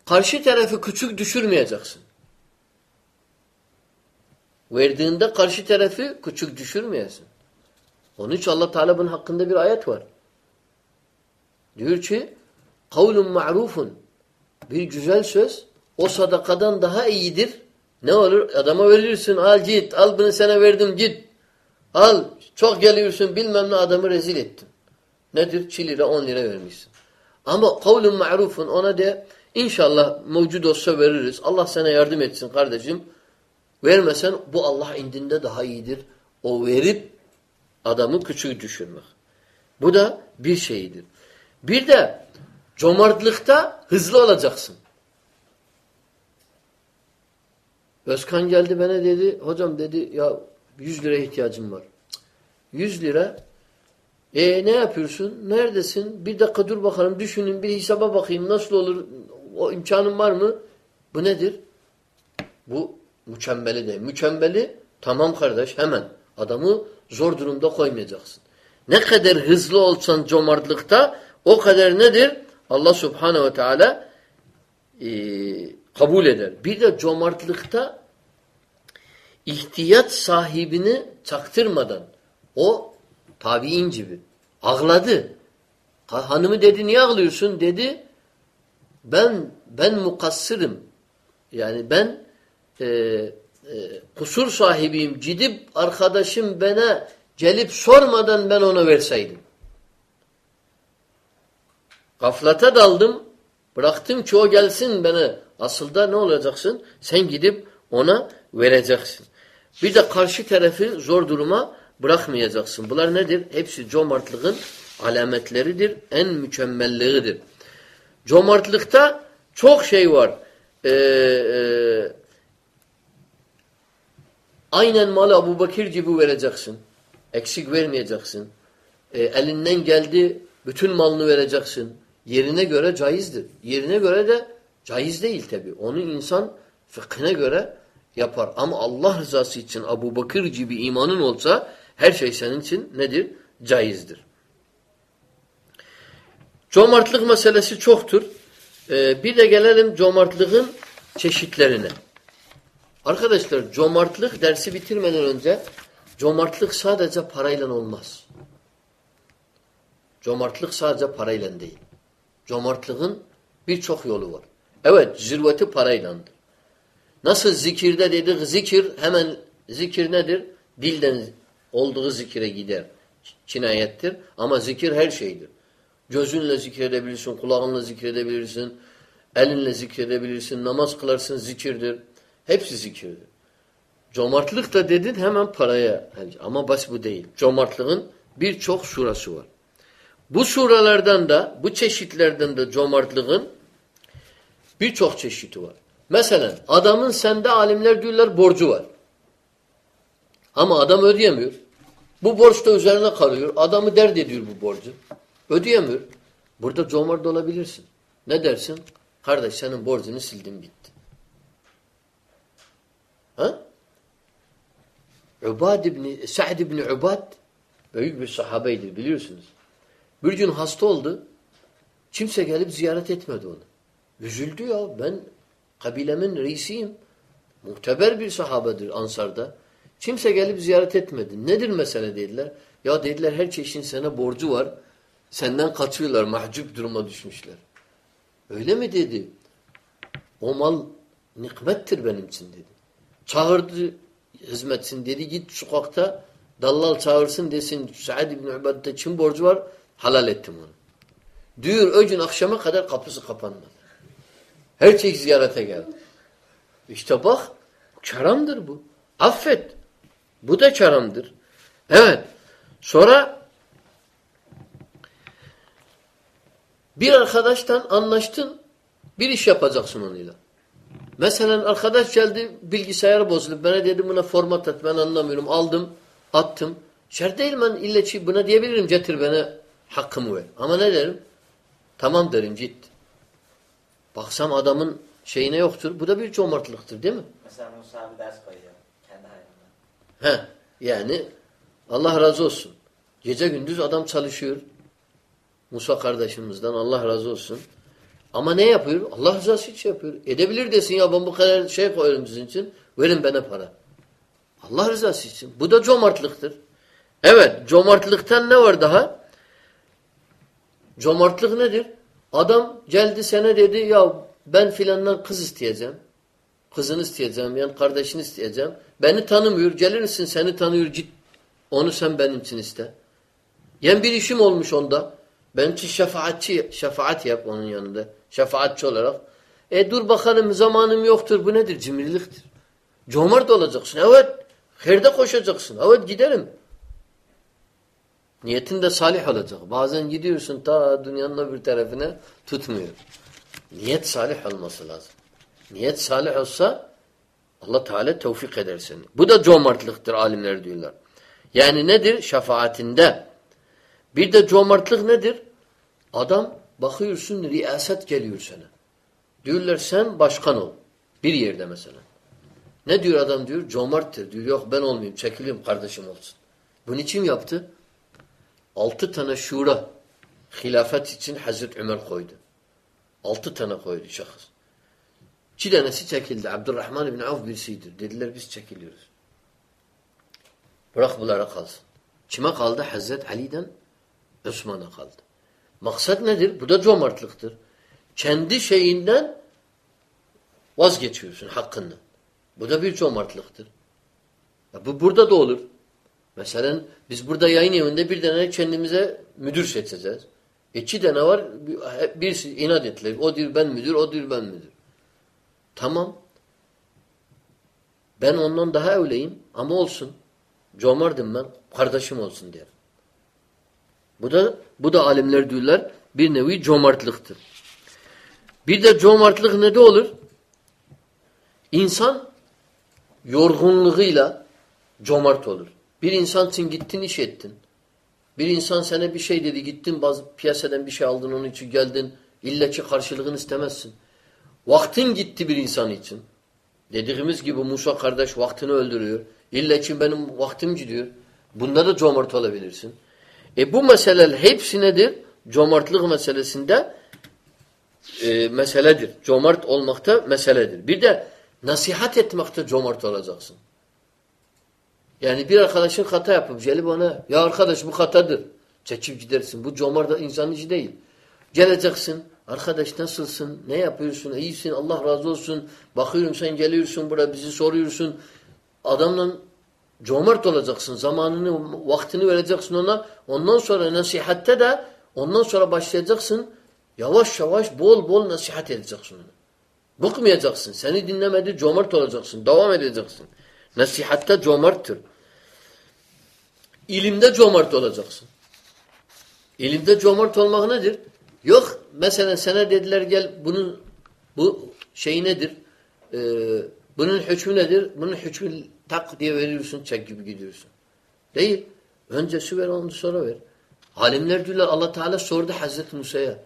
karşı tarafı küçük düşürmeyeceksin. Verdiğinde karşı tarafı küçük düşürmeyesin. Onun için Allah Teala bunun hakkında bir ayet var. Diyor ki kavlun ma'rufun bir güzel söz o sadakadan daha iyidir. Ne olur? Adama verirsin al git al bunu sana verdim git. Al çok geliyorsun bilmem ne adamı rezil ettin. Nedir? 2 lira 10 lira vermişsin. Ama kavlun ma'rufun ona de inşallah mevcud olsa veririz. Allah sana yardım etsin kardeşim. Vermesen bu Allah indinde daha iyidir. O verip adamı küçük düşürmek. Bu da bir şeydir. Bir de cömertlikte hızlı olacaksın. Özkan geldi bana dedi, hocam dedi ya 100 lira ihtiyacım var. 100 lira e ne yapıyorsun? Neredesin? Bir dakika dur bakalım düşünün bir hesaba bakayım nasıl olur? O imkanın var mı? Bu nedir? Bu mükemmeli değil. Mükemmeli tamam kardeş hemen. Adamı zor durumda koymayacaksın. Ne kadar hızlı olsan cömertlikte o kadar nedir? Allah subhanehu ve teala e, kabul eder. Bir de cömertlikte ihtiyaç sahibini çaktırmadan o tabi'in gibi ağladı. Hanımı dedi niye ağlıyorsun? Dedi ben ben mukassırım. Yani ben e, e, kusur sahibiyim. Gidip arkadaşım bana gelip sormadan ben ona verseydim. Gaflata daldım. Bıraktım ki o gelsin bana. Aslında ne olacaksın? Sen gidip ona vereceksin. Bir de karşı tarafı zor duruma bırakmayacaksın. Bunlar nedir? Hepsi cömertliğin alametleridir. En mükemmelliğidir. Cömertlikte çok şey var. Ee, e, aynen malı Abu Bakir gibi vereceksin. Eksik vermeyeceksin. Ee, elinden geldi bütün malını vereceksin. Yerine göre caizdir. Yerine göre de caiz değil tabi. Onu insan fıkhına göre yapar. Ama Allah rızası için Abu Bakır gibi imanın olsa her şey senin için nedir? Caizdir. Cömertlik meselesi çoktur. Ee, bir de gelelim cömertliğin çeşitlerine. Arkadaşlar cömertlik dersi bitirmeden önce cömertlik sadece parayla olmaz. Cömertlik sadece parayla değil. Cömertliğin birçok yolu var. Evet zirveti paraylandır. Nasıl zikirde dedik zikir hemen zikir nedir? Dilden olduğu zikire gider. Cinayettir. Ama zikir her şeydir. Gözünle zikredebilirsin, kulağınla zikredebilirsin, elinle zikredebilirsin, namaz kılarsın zikirdir. Hepsi zikirdir. Comartlık da dedin hemen paraya. Ama bas bu değil. Comartlığın birçok surası var. Bu suralardan da, bu çeşitlerden de comartlığın birçok çeşidi var. Mesela adamın sende alimler diyorlar borcu var. Ama adam ödeyemiyor. Bu borç da üzerine kalıyor. Adamı dert ediyor bu borcu. Ödeyemiyor. Burada cömert olabilirsin. Ne dersin? Kardeş senin borcunu sildim bitti. Ha? Ubad ibn Sa'd ibn Ubad büyük bir sahabeydir biliyorsunuz. Bir gün hasta oldu. Kimse gelip ziyaret etmedi onu. Üzüldü ya ben kabilemin reisiyim. Muhteber bir sahabedir Ansar'da. Kimse gelip ziyaret etmedi. Nedir mesele dediler. Ya dediler her çeşin sana borcu var. Senden kaçıyorlar. Mahcup duruma düşmüşler. Öyle mi dedi? O mal nikmettir benim için dedi. Çağırdı hizmetsin dedi. Git sokakta dallal çağırsın desin. Sa'd ibn Ubad'da kim borcu var? Halal ettim onu. Diyor o gün akşama kadar kapısı kapanmadı. Her şey ziyarete geldi. İşte bak çaramdır bu. Affet. Bu da çaramdır. Evet. Sonra bir arkadaştan anlaştın bir iş yapacaksın onunla. Mesela arkadaş geldi bilgisayar bozuldu. Bana dedi buna format et ben anlamıyorum. Aldım attım. Şer değil ben ille buna diyebilirim getir bana hakkımı ver. Ama ne derim? Tamam derim git. Baksam adamın şeyine yoktur. Bu da bir cömertliktir değil mi? Mesela Musa abi ders koyuyor. Kendi hayatında. He. Yani Allah razı olsun. Gece gündüz adam çalışıyor. Musa kardeşimizden Allah razı olsun. Ama ne yapıyor? Allah rızası için yapıyor. Edebilir desin ya ben bu kadar şey koyuyorum sizin için. Verin bana para. Allah rızası için. Bu da cömertliktir. Evet. Cömertlikten ne var daha? Cömertlik nedir? Adam geldi sana dedi ya ben filandan kız isteyeceğim. Kızını isteyeceğim yani kardeşini isteyeceğim. Beni tanımıyor. Gelir misin seni tanıyor git. Onu sen benim için iste. Yani bir işim olmuş onda. Benim için şefaatçi, şefaat yap onun yanında. Şefaatçi olarak. E dur bakalım zamanım yoktur. Bu nedir? Cimriliktir. Cömert olacaksın. Evet. Herde koşacaksın. Evet giderim. Niyetin de salih olacak. Bazen gidiyorsun ta dünyanın bir tarafına tutmuyor. Niyet salih olması lazım. Niyet salih olsa Allah Teala tevfik eder seni. Bu da cömertliktir alimler diyorlar. Yani nedir? Şefaatinde. Bir de cömertlik nedir? Adam bakıyorsun riyaset geliyor sana. Diyorlar sen başkan ol. Bir yerde mesela. Ne diyor adam diyor? Cömerttir. Diyor yok ben olmayayım çekileyim kardeşim olsun. Bunu kim yaptı? Altı tane şura hilafet için Hazreti Ömer koydu. Altı tane koydu şahıs. İki tanesi çekildi. Abdurrahman bin Avf birisidir. Dediler biz çekiliyoruz. Bırak bunlara kalsın. Kime kaldı? Hazreti Ali'den Osman'a kaldı. Maksat nedir? Bu da cömertliktir. Kendi şeyinden vazgeçiyorsun hakkından. Bu da bir cömertliktir. Ya bu burada da olur. Mesela biz burada yayın evinde bir tane kendimize müdür seçeceğiz. İki tane var. Birisi inat ettiler. O diyor ben müdür, o diyor ben müdür. Tamam. Ben ondan daha öyleyim ama olsun. Cömertim ben. Kardeşim olsun diye. Bu da bu da alimler diyorlar bir nevi cömertliktir. Bir de cömertlik ne de olur? İnsan yorgunluğuyla cömert olur. Bir insan için gittin iş ettin. Bir insan sana bir şey dedi gittin bazı piyasadan bir şey aldın onun için geldin. İlla ki karşılığını istemezsin. Vaktin gitti bir insan için. Dediğimiz gibi Musa kardeş vaktini öldürüyor. İlla ki benim vaktim gidiyor. Bunda da cömert olabilirsin. E bu meseleler hepsi nedir? Cömertlik meselesinde e, meseledir. Cömert olmakta meseledir. Bir de nasihat etmekte cömert olacaksın. Yani bir arkadaşın hata yapıp gelip bana ya arkadaş bu hatadır. Çekip gidersin. Bu cömert insan işi değil. Geleceksin. Arkadaş nasılsın? Ne yapıyorsun? İyisin. Allah razı olsun. Bakıyorum sen geliyorsun buraya bizi soruyorsun. Adamla cömert olacaksın. Zamanını, vaktini vereceksin ona. Ondan sonra nasihatte de ondan sonra başlayacaksın. Yavaş yavaş bol bol nasihat edeceksin ona. Bıkmayacaksın. Seni dinlemedi cömert olacaksın. Devam edeceksin. Nasihatte cömerttir. İlimde cömert olacaksın. İlimde cömert olmak nedir? Yok mesela sana dediler gel bunun bu şey nedir? Ee, bunun hükmü nedir? Bunun hükmü tak diye veriyorsun çek gibi gidiyorsun. Değil. Önce şu ver onu sonra ver. Alimler diyorlar Allah Teala sordu Hazreti Musa'ya.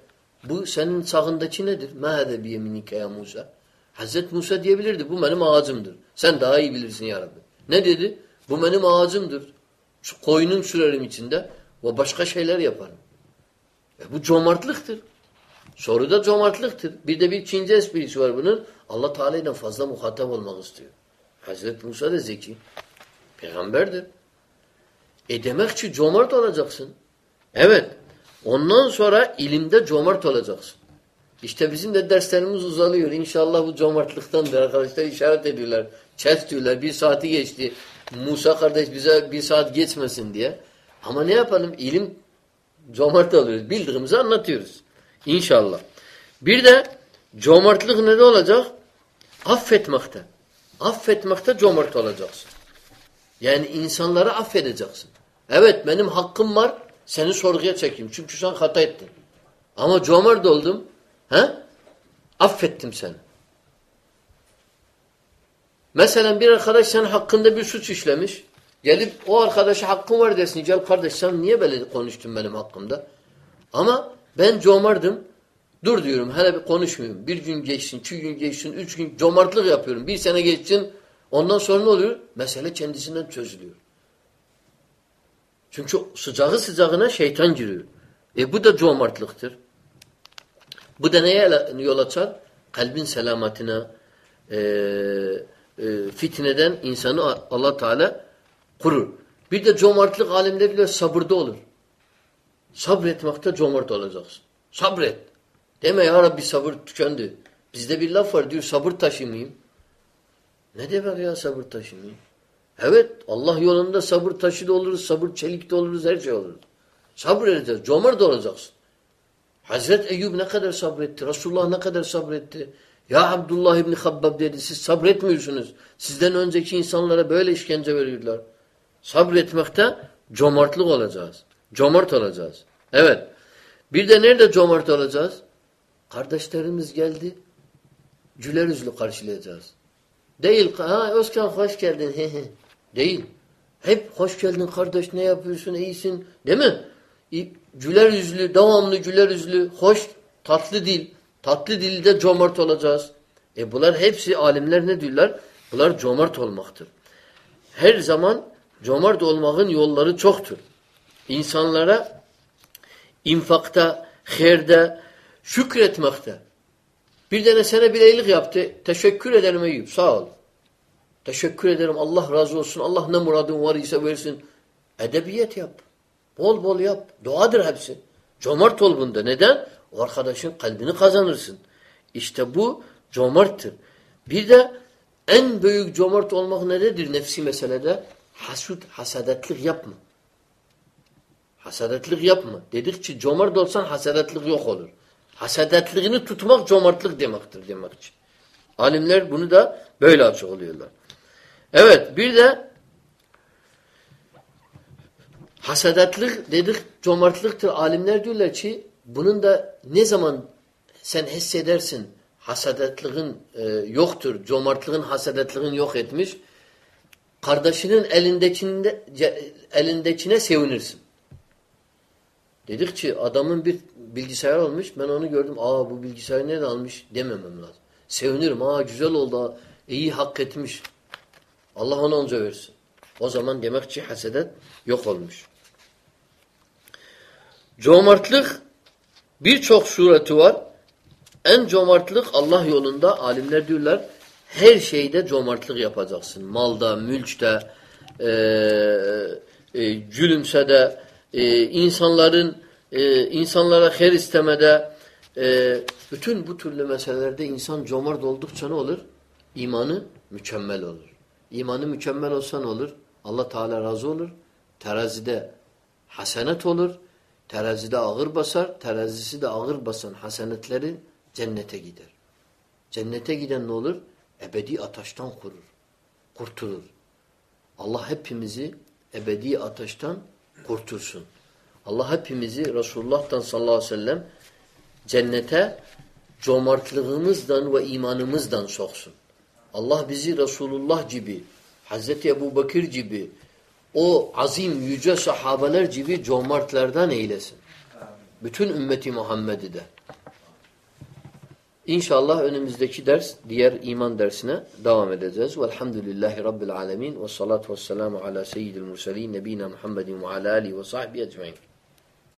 Bu senin sağındaki nedir? Mâhede biyeminike ya Musa. Hazreti Musa diyebilirdi. Bu benim ağacımdır. Sen daha iyi bilirsin ya Rabbi. Ne dedi? Bu benim ağacımdır. Koyunum sürerim içinde ve başka şeyler yaparım. E bu cömertliktir. Soruda cömertliktir. Bir de bir ikinci esprisi var bunun. Allah Teala ile fazla muhatap olmak istiyor. Hazreti Musa da zeki. Peygamberdir. E demek ki cömert olacaksın. Evet. Ondan sonra ilimde cömert olacaksın. İşte bizim de derslerimiz uzalıyor. İnşallah bu cömertliktendir arkadaşlar. işaret ediyorlar. Çes diyorlar. Bir saati geçti. Musa kardeş bize bir saat geçmesin diye. Ama ne yapalım? İlim cömert alıyoruz. Bildiğimizi anlatıyoruz. İnşallah. Bir de cömertlik ne olacak? Affetmekte. Affetmekte cömert olacaksın. Yani insanları affedeceksin. Evet benim hakkım var. Seni sorguya çekeyim. Çünkü sen hata ettin. Ama cömert oldum. He? Affettim seni. Mesela bir arkadaş senin hakkında bir suç işlemiş. Gelip o arkadaşa hakkın var desin. Gel kardeş sen niye böyle konuştun benim hakkımda? Ama ben cömertim. Dur diyorum hele bir konuşmuyorum. Bir gün geçsin, iki gün geçsin, üç gün cömertlik yapıyorum. Bir sene geçsin. Ondan sonra ne oluyor? Mesele kendisinden çözülüyor. Çünkü sıcağı sıcağına şeytan giriyor. E bu da cömertliktir. Bu da neye yol açar? Kalbin selamatine, e, e, fitneden insanı allah Teala kurur. Bir de cömertlik alimler diyor sabırda olur. Sabretmekte cömert olacaksın. Sabret. Deme ya Rabbi sabır tükendi. Bizde bir laf var diyor sabır taşımayayım. Ne demek ya sabır taşımayayım? Evet Allah yolunda sabır taşı da oluruz, sabır çelik de oluruz, her şey oluruz. Sabır edeceğiz, cömert olacaksın. Hazret Eyüp ne kadar sabretti, Resulullah ne kadar sabretti. Ya Abdullah İbni Habbab dedi siz sabretmiyorsunuz. Sizden önceki insanlara böyle işkence veriyorlar. Sabretmekte cömertlik olacağız. Cömert olacağız. Evet. Bir de nerede cömert olacağız? Kardeşlerimiz geldi. Güler yüzlü karşılayacağız. Değil. Ha Özkan hoş geldin. Değil. Hep hoş geldin kardeş ne yapıyorsun iyisin. Değil mi? Güler yüzlü, devamlı güler yüzlü, hoş, tatlı dil. Tatlı dilde cömert olacağız. E bunlar hepsi alimler ne diyorlar? Bunlar cömert olmaktır. Her zaman cömert olmanın yolları çoktur. İnsanlara infakta, herde, şükretmekte. Bir tane sana bir iyilik yaptı. Teşekkür ederim Eyüp. Sağ ol. Teşekkür ederim. Allah razı olsun. Allah ne muradın var ise versin. Edebiyet yap. Bol bol yap. Duadır hepsi. Cömert ol bunda. Neden? O arkadaşın kalbini kazanırsın. İşte bu cömerttir. Bir de en büyük cömert olmak nedir nefsi meselede? Hasut, hasadetlik yapma. Hasadetlik yapma. Dedik ki cömert olsan hasadetlik yok olur. Hasadetliğini tutmak cömertlik demektir demek için. Alimler bunu da böyle açıklıyorlar. Evet bir de hasadetlik dedik cömertliktir. Alimler diyorlar ki bunun da ne zaman sen hissedersin hasadetliğin e, yoktur, cömertliğin hasadetliğin yok etmiş, kardeşinin elindekinde, elindekine sevinirsin. Dedik ki adamın bir bilgisayar almış. Ben onu gördüm. Aa bu bilgisayarı nereden almış dememem lazım. Sevinirim. Aa güzel oldu. iyi hak etmiş. Allah ona onca versin. O zaman demek ki hasedet yok olmuş. Cömertlik birçok sureti var. En cömertlik Allah yolunda alimler diyorlar her şeyde cömertlik yapacaksın. Malda, mülkte, e, e, gülümsede, e, insanların e, insanlara her istemede e, bütün bu türlü meselelerde insan cömert oldukça ne olur? İmanı mükemmel olur. İmanı mükemmel olsa ne olur? Allah Teala razı olur. Terazide hasenet olur. Terazide ağır basar. Terazisi de ağır basan hasenetleri cennete gider. Cennete giden ne olur? Ebedi ateşten kurur. Kurtulur. Allah hepimizi ebedi ateşten kurtulsun. Allah hepimizi Resulullah'tan sallallahu aleyhi ve sellem cennete cömertlığımızdan ve imanımızdan soksun. Allah bizi Resulullah gibi, Hazreti Ebu Bakır gibi, o azim yüce sahabeler gibi cömertlerden eylesin. Bütün ümmeti Muhammed'i de. İnşallah önümüzdeki ders diğer iman dersine devam edeceğiz. Velhamdülillahi Rabbil alemin ve salatu vesselamu ala seyyidil murselin nebina Muhammedin ve ala alihi ve sahbihi ecmain.